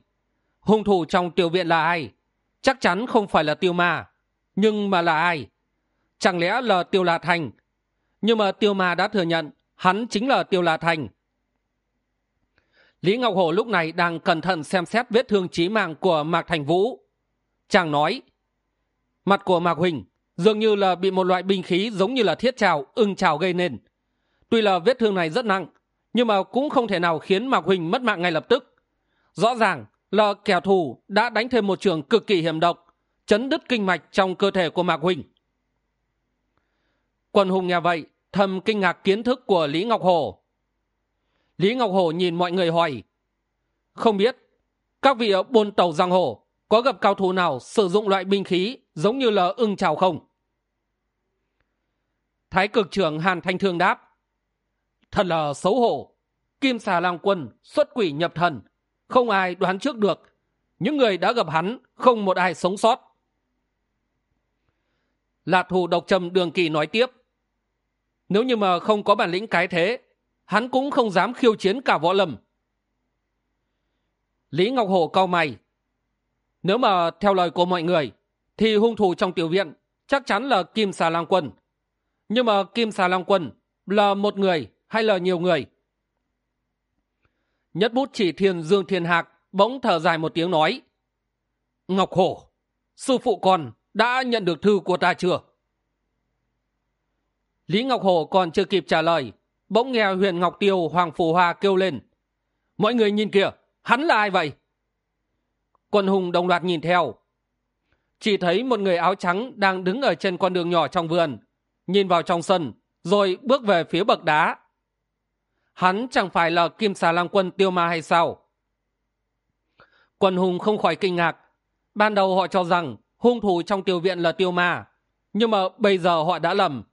Hung thủ trong tiểu viện là ai? Chắc chắn không phải là tiêu ma, nhưng mà là ai? Chẳng lẽ là tiêu la thành nhưng mà tiêu ma đã thừa nhận, hắn chính là tiêu la thành. Lý ngọc hổ lúc này đang cẩn thận xem xét vết thương trí mạng của mạc thành vũ. Chàng nói, mặt của mạc huỳnh dường như là bị một loại binh khí giống như là thiết trào, ưng trào gây nên. Tuy là vết thương này rất nặng, nhưng mà cũng không thể nào khiến mạc huỳnh mất mạng ngay lập tức. Rõ ràng là kẻ thù đã đánh thêm một trường cực kỳ hiểm độc, chấn đứt kinh mạch trong cơ thể của mạc huỳnh quân hùng nghe vậy, thầm kinh ngạc kiến thức của lý ngọc hồ. Lý ngọc hồ nhìn mọi người hỏi, không biết các vị ở bôn tàu giang hồ có gặp cao thủ nào sử dụng loại binh khí giống như là ưng trào không? Thái cực trưởng hàn thanh thương đáp, thật là xấu hổ. Kim xà lang quân xuất quỷ nhập thần, không ai đoán trước được. Những người đã gặp hắn, không một ai sống sót. Lạt thù độc trầm đường kỳ nói tiếp nếu như mà không có bản lĩnh cái thế, hắn cũng không dám khiêu chiến cả võ lâm. Lý ngọc hổ cau mày. Nếu mà theo lời của mọi người, thì hung thủ trong tiểu viện chắc chắn là kim xà lang quân. Nhưng mà kim xà lang quân là một người hay là nhiều người? Nhất bút chỉ thiên dương thiên hạc bỗng thở dài một tiếng nói. Ngọc hổ, sư phụ con đã nhận được thư của ta chưa? Lý ngọc hổ còn chưa kịp trả lời, bỗng nghe huyền ngọc tiêu, hoàng phủ hoa kêu lên. Mọi người nhìn kìa, hắn là ai vậy? Quân hùng đồng loạt nhìn theo. Chỉ thấy một người áo trắng đang đứng ở trên con đường nhỏ trong vườn, nhìn vào trong sân, rồi bước về phía bậc đá. Hắn chẳng phải là kim xà lang quân tiêu ma hay sao? Quân hùng không khỏi kinh ngạc. Ban đầu họ cho rằng hung thủ trong tiểu viện là tiêu ma, nhưng mà bây giờ họ đã lầm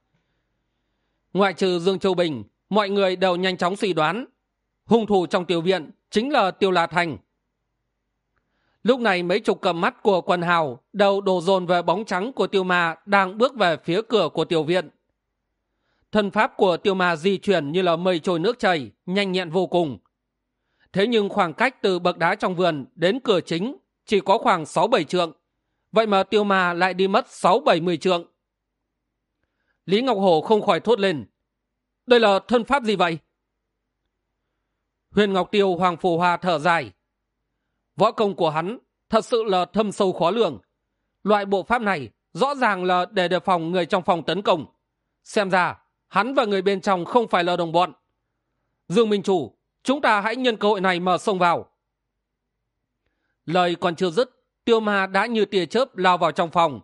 ngoại trừ dương châu bình, mọi người đều nhanh chóng suy đoán. Hung thủ trong tiểu viện chính là tiêu la thành. Lúc này mấy chục cầm mắt của quần hào đều đổ dồn về bóng trắng của tiêu ma đang bước về phía cửa của tiểu viện. Thân pháp của tiêu ma di chuyển như là mây trôi nước chảy, nhanh nhẹn vô cùng. Thế nhưng khoảng cách từ bậc đá trong vườn đến cửa chính chỉ có khoảng sáu bảy trượng. Vậy mà tiêu ma lại đi mất sáu bảy mươi trượng lý ngọc hồ không khỏi thốt lên. Đây là thân pháp gì vậy? Huyền ngọc tiêu, hoàng phù hoa thở dài. Võ công của hắn thật sự là thâm sâu khó lường. Loại bộ pháp này rõ ràng là để đề phòng người trong phòng tấn công. Xem ra, hắn và người bên trong không phải là đồng bọn. Dương minh chủ, chúng ta hãy nhân cơ hội này mà xông vào. Lời còn chưa dứt, tiêu ma đã như tia chớp lao vào trong phòng.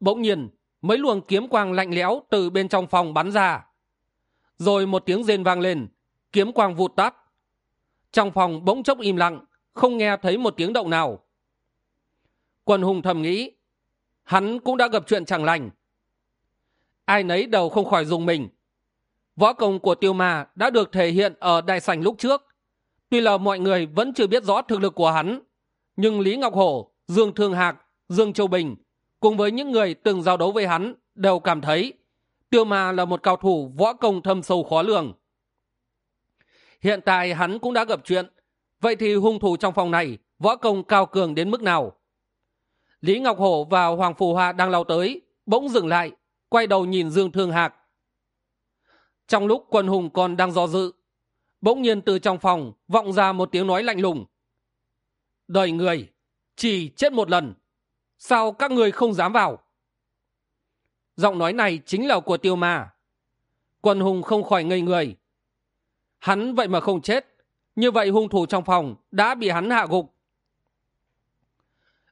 Bỗng nhiên mấy luồng kiếm quang lạnh lẽo từ bên trong phòng bắn ra. Rồi một tiếng rên vang lên, kiếm quang vụt tắt. Trong phòng bỗng chốc im lặng, không nghe thấy một tiếng động nào. Quân hùng thầm nghĩ, hắn cũng đã gặp chuyện chẳng lành. Ai nấy đầu không khỏi dùng mình. Võ công của tiêu ma đã được thể hiện ở đại sảnh lúc trước. Tuy là mọi người vẫn chưa biết rõ thực lực của hắn, nhưng lý ngọc hổ, dương thương hạc, dương châu bình cùng với những người từng giao đấu với hắn, đều cảm thấy tiêu ma là một cao thủ võ công thâm sâu khó lường. Hiện tại hắn cũng đã gặp chuyện. Vậy thì hung thủ trong phòng này, võ công cao cường đến mức nào? Lý ngọc hổ và hoàng phù hoa đang lao tới, bỗng dừng lại, quay đầu nhìn dương thương hạc. Trong lúc quân hùng còn đang do dự, bỗng nhiên từ trong phòng vọng ra một tiếng nói lạnh lùng. Đời người, chỉ chết một lần sao các người không dám vào? Giọng nói này chính là của tiêu ma. Quân hùng không khỏi ngây người. Hắn vậy mà không chết. Như vậy hung thủ trong phòng đã bị hắn hạ gục.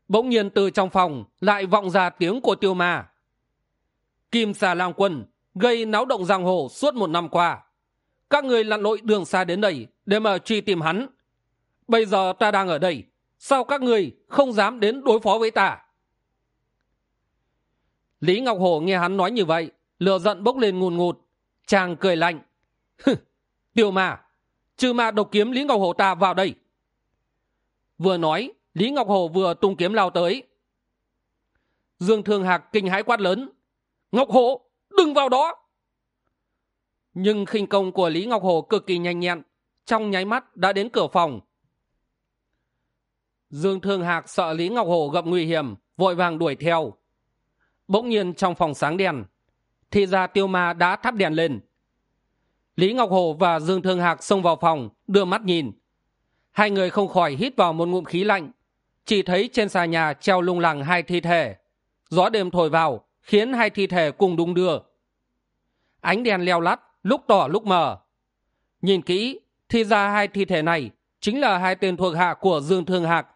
Bỗng nhiên từ trong phòng lại vọng ra tiếng của tiêu ma. Kim xà lang quân gây náo động giang hồ suốt một năm qua. Các người lặn lội đường xa đến đây để mà truy tìm hắn. Bây giờ ta đang ở đây. Sao các người không dám đến đối phó với ta? Lý ngọc hổ nghe hắn nói như vậy, lửa giận bốc lên ngùn ngụt. Chàng cười lạnh. Tiêu ma, trừ ma độc kiếm lý ngọc hổ ta vào đây. Vừa nói, lý ngọc hổ vừa tung kiếm lao tới. Dương thương hạc kinh hãi quát lớn. Ngọc hổ đừng vào đó. Nhưng khinh công của lý ngọc Hổ cực kỳ nhanh nhẹn, trong nháy mắt đã đến cửa phòng. Dương thương hạc sợ lý ngọc Hổ gặp nguy hiểm, vội vàng đuổi theo bỗng nhiên trong phòng sáng đèn, thì ra tiêu ma đã thắp đèn lên. Lý ngọc hồ và dương thương hạc xông vào phòng, đưa mắt nhìn. Hai người không khỏi hít vào một ngụm khí lạnh, chỉ thấy trên xà nhà treo lung lẳng hai thi thể. Gió đêm thổi vào, khiến hai thi thể cùng đung đưa. Ánh đèn leo lắt, lúc tỏ lúc mờ nhìn kỹ, thì ra hai thi thể này chính là hai tên thuộc hạ của dương thương hạc.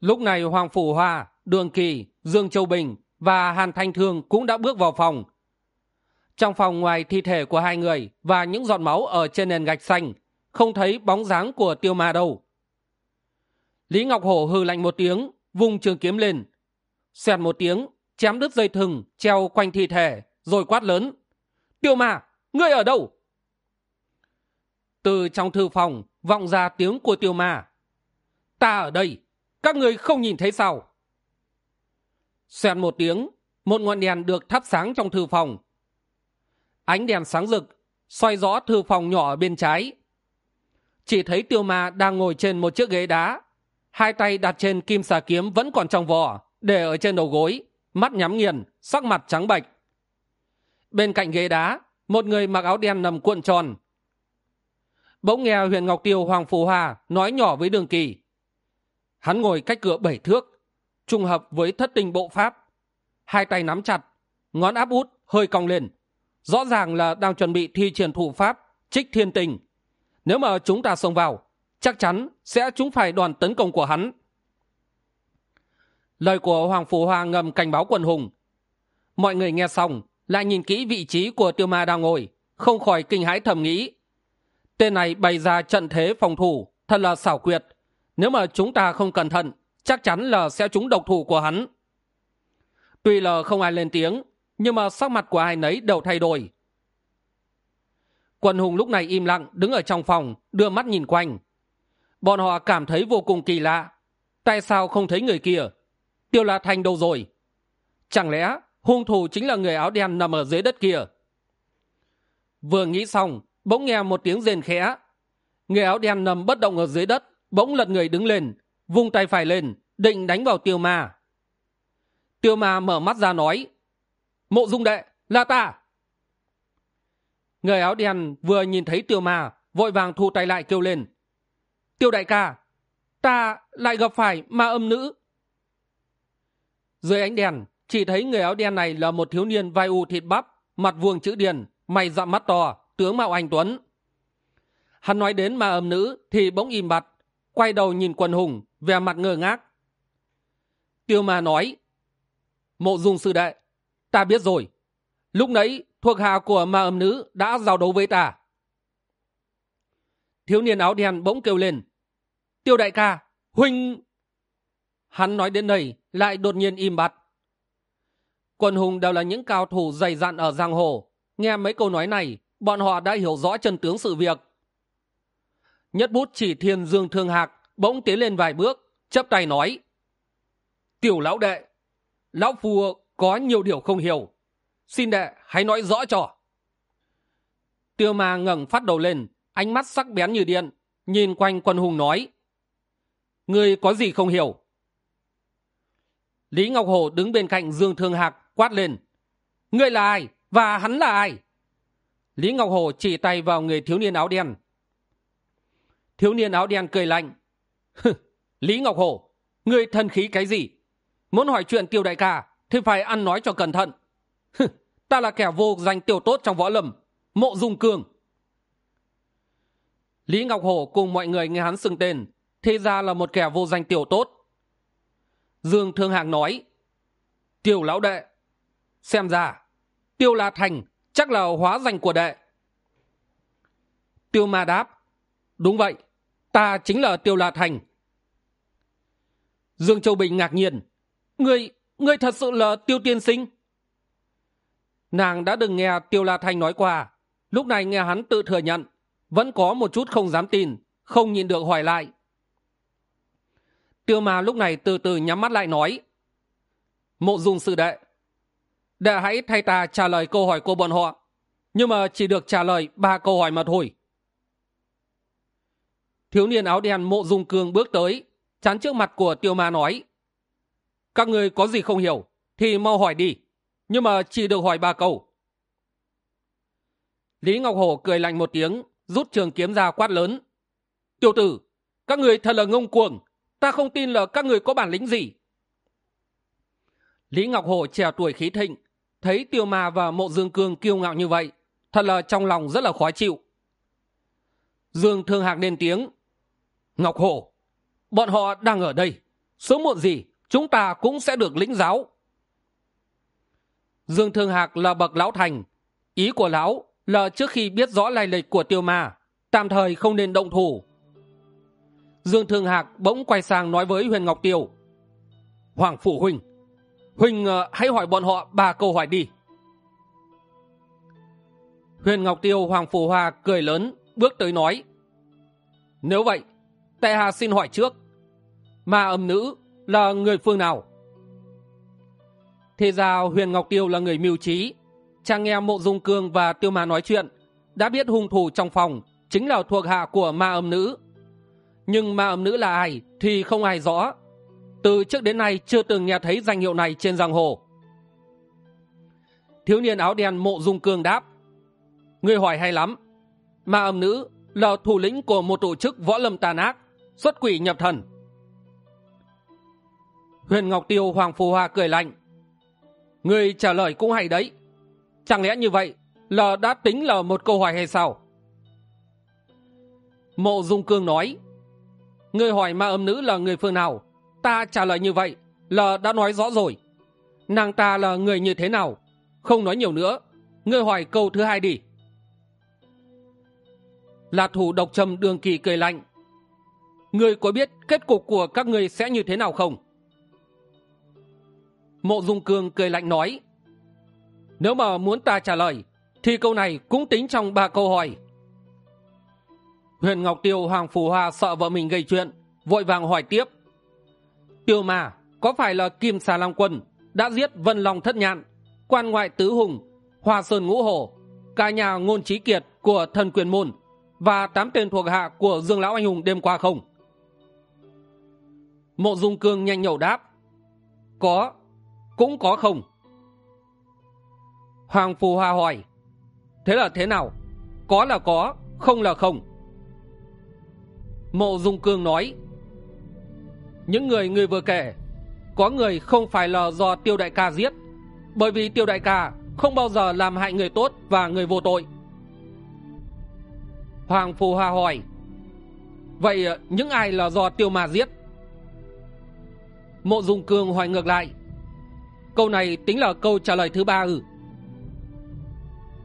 Lúc này hoàng phủ hoa đường kỳ, dương châu bình và hàn thanh thương cũng đã bước vào phòng. Trong phòng ngoài thi thể của hai người và những giọt máu ở trên nền gạch xanh, không thấy bóng dáng của tiêu ma đâu. Lý ngọc hổ hừ lạnh một tiếng, vung trường kiếm lên. Xoẹt một tiếng, chém đứt dây thừng treo quanh thi thể, rồi quát lớn. Tiêu ma, ngươi ở đâu? Từ trong thư phòng vọng ra tiếng của tiêu ma. Ta ở đây, các người không nhìn thấy sao? Xoẹt một tiếng, một ngọn đèn được thắp sáng trong thư phòng. Ánh đèn sáng rực xoay rõ thư phòng nhỏ ở bên trái. Chỉ thấy tiêu ma đang ngồi trên một chiếc ghế đá. Hai tay đặt trên kim xà kiếm vẫn còn trong vỏ, để ở trên đầu gối, mắt nhắm nghiền, sắc mặt trắng bệch. Bên cạnh ghế đá, một người mặc áo đen nằm cuộn tròn. Bỗng nghe huyện ngọc tiêu hoàng phù hòa nói nhỏ với đường kỳ. Hắn ngồi cách cửa bảy thước trùng hợp với thất tình bộ pháp. Hai tay nắm chặt, ngón áp út hơi cong lên. Rõ ràng là đang chuẩn bị thi triển thủ pháp trích thiên tình. Nếu mà chúng ta xông vào, chắc chắn sẽ chúng phải đoàn tấn công của hắn. Lời của hoàng phủ hoa ngầm cảnh báo quần hùng. Mọi người nghe xong, lại nhìn kỹ vị trí của tiêu ma đang ngồi, không khỏi kinh hãi thầm nghĩ. Tên này bày ra trận thế phòng thủ, thật là xảo quyệt. Nếu mà chúng ta không cẩn thận chắc chắn là sẽ trúng độc thủ của hắn. Tuy là không ai lên tiếng, nhưng mà sắc mặt của ai nấy đều thay đổi. Quân hùng lúc này im lặng, đứng ở trong phòng, đưa mắt nhìn quanh. Bọn họ cảm thấy vô cùng kỳ lạ. Tại sao không thấy người kia? Tiêu la thành đâu rồi? Chẳng lẽ hung thủ chính là người áo đen nằm ở dưới đất kia? Vừa nghĩ xong, bỗng nghe một tiếng rền khẽ. Người áo đen nằm bất động ở dưới đất, bỗng lật người đứng lên vung tay phải lên, định đánh vào tiêu ma. Tiêu ma mở mắt ra nói, mộ dung đệ, là ta. Người áo đen vừa nhìn thấy tiêu ma, vội vàng thu tay lại kêu lên, tiêu đại ca, ta lại gặp phải ma âm nữ. Dưới ánh đèn, chỉ thấy người áo đen này là một thiếu niên vai u thịt bắp, mặt vuông chữ điền, mày dặm mắt to, tướng mạo anh tuấn. Hắn nói đến ma âm nữ thì bỗng im bặt, quay đầu nhìn quần hùng vẻ mặt ngơ ngác. Tiêu ma nói, mộ dung sư đệ, ta biết rồi. Lúc nãy thuộc hạ của ma âm nữ đã giao đấu với ta. Thiếu niên áo đen bỗng kêu lên, tiêu đại ca, huynh. Hắn nói đến đây lại đột nhiên im bặt. Quần hùng đều là những cao thủ dày dặn ở giang hồ. Nghe mấy câu nói này, bọn họ đã hiểu rõ chân tướng sự việc. Nhất bút chỉ thiên dương thương hạc bỗng tiến lên vài bước chấp tay nói, tiểu lão đệ, lão phu có nhiều điều không hiểu. Xin đệ hãy nói rõ cho. Tiêu ma ngẩng phát đầu lên, ánh mắt sắc bén như điện, nhìn quanh quân hùng nói, ngươi có gì không hiểu? Lý ngọc hồ đứng bên cạnh dương thương hạc quát lên, ngươi là ai và hắn là ai? Lý ngọc hồ chỉ tay vào người thiếu niên áo đen. Thiếu niên áo đen cười lạnh lý ngọc Hổ, người thần khí cái gì? Muốn hỏi chuyện tiêu đại ca thì phải ăn nói cho cẩn thận. Ta là kẻ vô danh tiêu tốt trong võ lâm mộ dung cường. lý ngọc hổ cùng mọi người nghe hắn xưng tên thế ra là một kẻ vô danh tiểu tốt. Dương thương hạng nói tiểu lão đệ xem ra tiêu la thành chắc là hóa danh của đệ. Tiêu ma đáp đúng vậy ta chính là tiêu la thành dương châu bình ngạc nhiên. Người người thật sự là tiêu tiên sinh? Nàng đã đừng nghe tiêu la thanh nói qua. Lúc này nghe hắn tự thừa nhận, vẫn có một chút không dám tin, không nhìn được hỏi lại. Tiêu ma lúc này từ từ nhắm mắt lại nói, mộ dung sư đệ đệ hãy thay ta trả lời câu hỏi của bọn họ, nhưng mà chỉ được trả lời ba câu hỏi mà thôi. Thiếu niên áo đen mộ dung cương bước tới chắn trước mặt của tiêu ma nói. Các người có gì không hiểu thì mau hỏi đi, nhưng mà chỉ được hỏi ba câu. Lý ngọc hổ cười lạnh một tiếng, rút trường kiếm ra quát lớn. Tiêu tử, các người thật là ngông cuồng, ta không tin là các người có bản lĩnh gì. Lý ngọc hổ trẻ tuổi khí thịnh, thấy tiêu ma và mộ dương cương kiêu ngạo như vậy, thật là trong lòng rất là khó chịu. Dương thương hạc lên tiếng, ngọc hổ bọn họ đang ở đây. Sớm muộn gì, chúng ta cũng sẽ được lĩnh giáo. Dương thương hạc là bậc lão thành. Ý của lão là trước khi biết rõ lai lịch của tiêu ma, tạm thời không nên động thủ. Dương thương hạc bỗng quay sang nói với huyền ngọc tiêu. Hoàng phủ huynh huynh ờ, hãy hỏi bọn họ ba câu hỏi đi. Huyền ngọc tiêu, hoàng phủ hoa cười lớn, bước tới nói. Nếu vậy tại hạ xin hỏi trước, ma âm nữ là người phương nào? Thế ra huyền ngọc tiêu là người mưu trí, chàng nghe mộ dung cương và tiêu ma nói chuyện, đã biết hung thủ trong phòng chính là thuộc hạ của ma âm nữ. Nhưng ma âm nữ là ai thì không ai rõ. Từ trước đến nay chưa từng nghe thấy danh hiệu này trên giang hồ. Thiếu niên áo đen mộ dung cương đáp người hỏi hay lắm, ma âm nữ là thủ lĩnh của một tổ chức võ lâm tàn ác xuất quỷ nhập thần. Huyền ngọc tiêu, hoàng phù hoa cười lạnh. Người trả lời cũng hay đấy. Chẳng lẽ như vậy là đã tính là một câu hỏi hay sao? Mộ dung cương nói, người hỏi ma âm nữ là người phương nào? Ta trả lời như vậy là đã nói rõ rồi. Nàng ta là người như thế nào? Không nói nhiều nữa. Người hỏi câu thứ hai đi. Là thủ độc trầm đường kỳ cười lạnh người có biết kết cục của các người sẽ như thế nào không? Mộ dung cương cười lạnh nói, nếu mà muốn ta trả lời, thì câu này cũng tính trong ba câu hỏi. Huyền ngọc tiêu, hoàng phù hoa sợ vợ mình gây chuyện, vội vàng hỏi tiếp, tiêu mà có phải là kim xà long quân đã giết vân long thất nhạn, quan ngoại tứ hùng, hoa sơn ngũ hổ, cả nhà ngôn trí kiệt của thần quyền môn và tám tên thuộc hạ của dương lão anh hùng đêm qua không? Mộ dung cương nhanh nhẩu đáp, có, cũng có không? Hoàng phù hoa hỏi, thế là thế nào? Có là có, không là không? Mộ dung cương nói, những người người vừa kể, có người không phải là do tiêu đại ca giết, bởi vì tiêu đại ca không bao giờ làm hại người tốt và người vô tội. Hoàng phù hoa hỏi, vậy ờ, những ai là do tiêu mà giết? Mộ dung cương hỏi ngược lại. Câu này tính là câu trả lời thứ ba ư?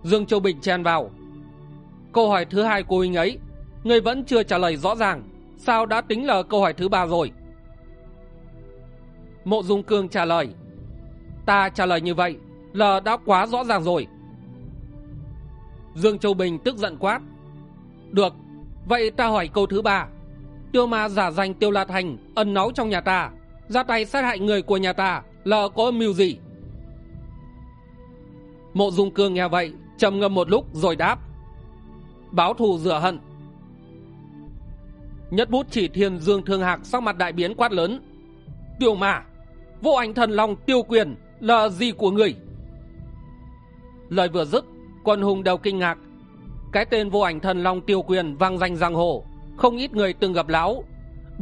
Dương châu bình chen vào. Câu hỏi thứ hai của huynh ấy người vẫn chưa trả lời rõ ràng, sao đã tính là câu hỏi thứ ba rồi? Mộ dung cương trả lời. Ta trả lời như vậy là đã quá rõ ràng rồi. Dương châu bình tức giận quát. Được, vậy ta hỏi câu thứ ba. Tiêu ma giả danh tiêu la thành ẩn náu trong nhà ta ra tay sát hại người của nhà ta là có âm mưu gì. Mộ dung cương nghe vậy, trầm ngâm một lúc rồi đáp. Báo thù rửa hận. Nhất bút chỉ thiên dương thương hạc sắc mặt đại biến quát lớn. Tiêu mà vô ảnh thần long tiêu quyền, là gì của người? Lời vừa dứt, quân hùng đều kinh ngạc. Cái tên vô ảnh thần long tiêu quyền vang danh giang hồ, không ít người từng gặp lão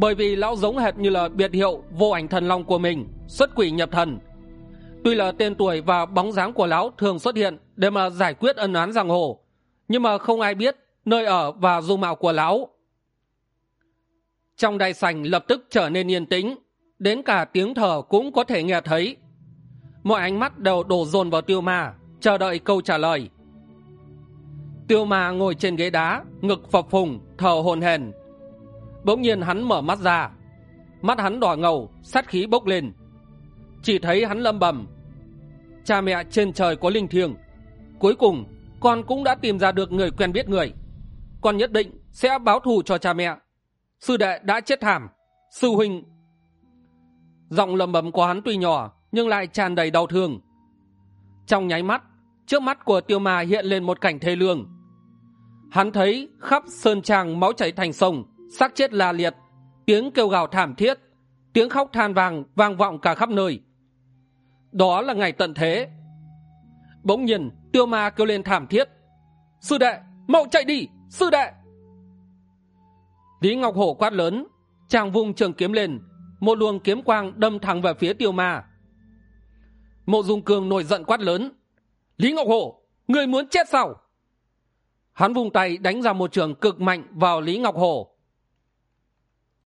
bởi vì lão giống hệt như là biệt hiệu vô ảnh thần long của mình, xuất quỷ nhập thần. Tuy là tên tuổi và bóng dáng của lão thường xuất hiện để mà giải quyết ân oán giang hồ, nhưng mà không ai biết nơi ở và dung mạo của lão. Trong đại sảnh lập tức trở nên yên tĩnh, đến cả tiếng thở cũng có thể nghe thấy. Mọi ánh mắt đều đổ dồn vào tiêu ma, chờ đợi câu trả lời. Tiêu ma ngồi trên ghế đá, ngực phập phùng, thở hồn hển bỗng nhiên hắn mở mắt ra. Mắt hắn đỏ ngầu, sát khí bốc lên. Chỉ thấy hắn lâm bầm. Cha mẹ trên trời có linh thiêng. Cuối cùng, con cũng đã tìm ra được người quen biết người. Con nhất định sẽ báo thù cho cha mẹ. Sư đệ đã chết thảm sư huynh. Giọng lầm bầm của hắn tuy nhỏ, nhưng lại tràn đầy đau thương. Trong nháy mắt, trước mắt của tiêu ma hiện lên một cảnh thê lương. Hắn thấy khắp sơn trang máu chảy thành sông xác chết la liệt, tiếng kêu gào thảm thiết, tiếng khóc than vàng vang vọng cả khắp nơi. Đó là ngày tận thế. Bỗng nhiên, tiêu ma kêu lên thảm thiết. Sư đệ, mau chạy đi, sư đệ! Lý ngọc hổ quát lớn, chàng vung trường kiếm lên, một luồng kiếm quang đâm thẳng về phía tiêu ma. Mộ dung cường nổi giận quát lớn, lý ngọc hổ, người muốn chết sao? Hắn vung tay đánh ra một trường cực mạnh vào lý ngọc hổ.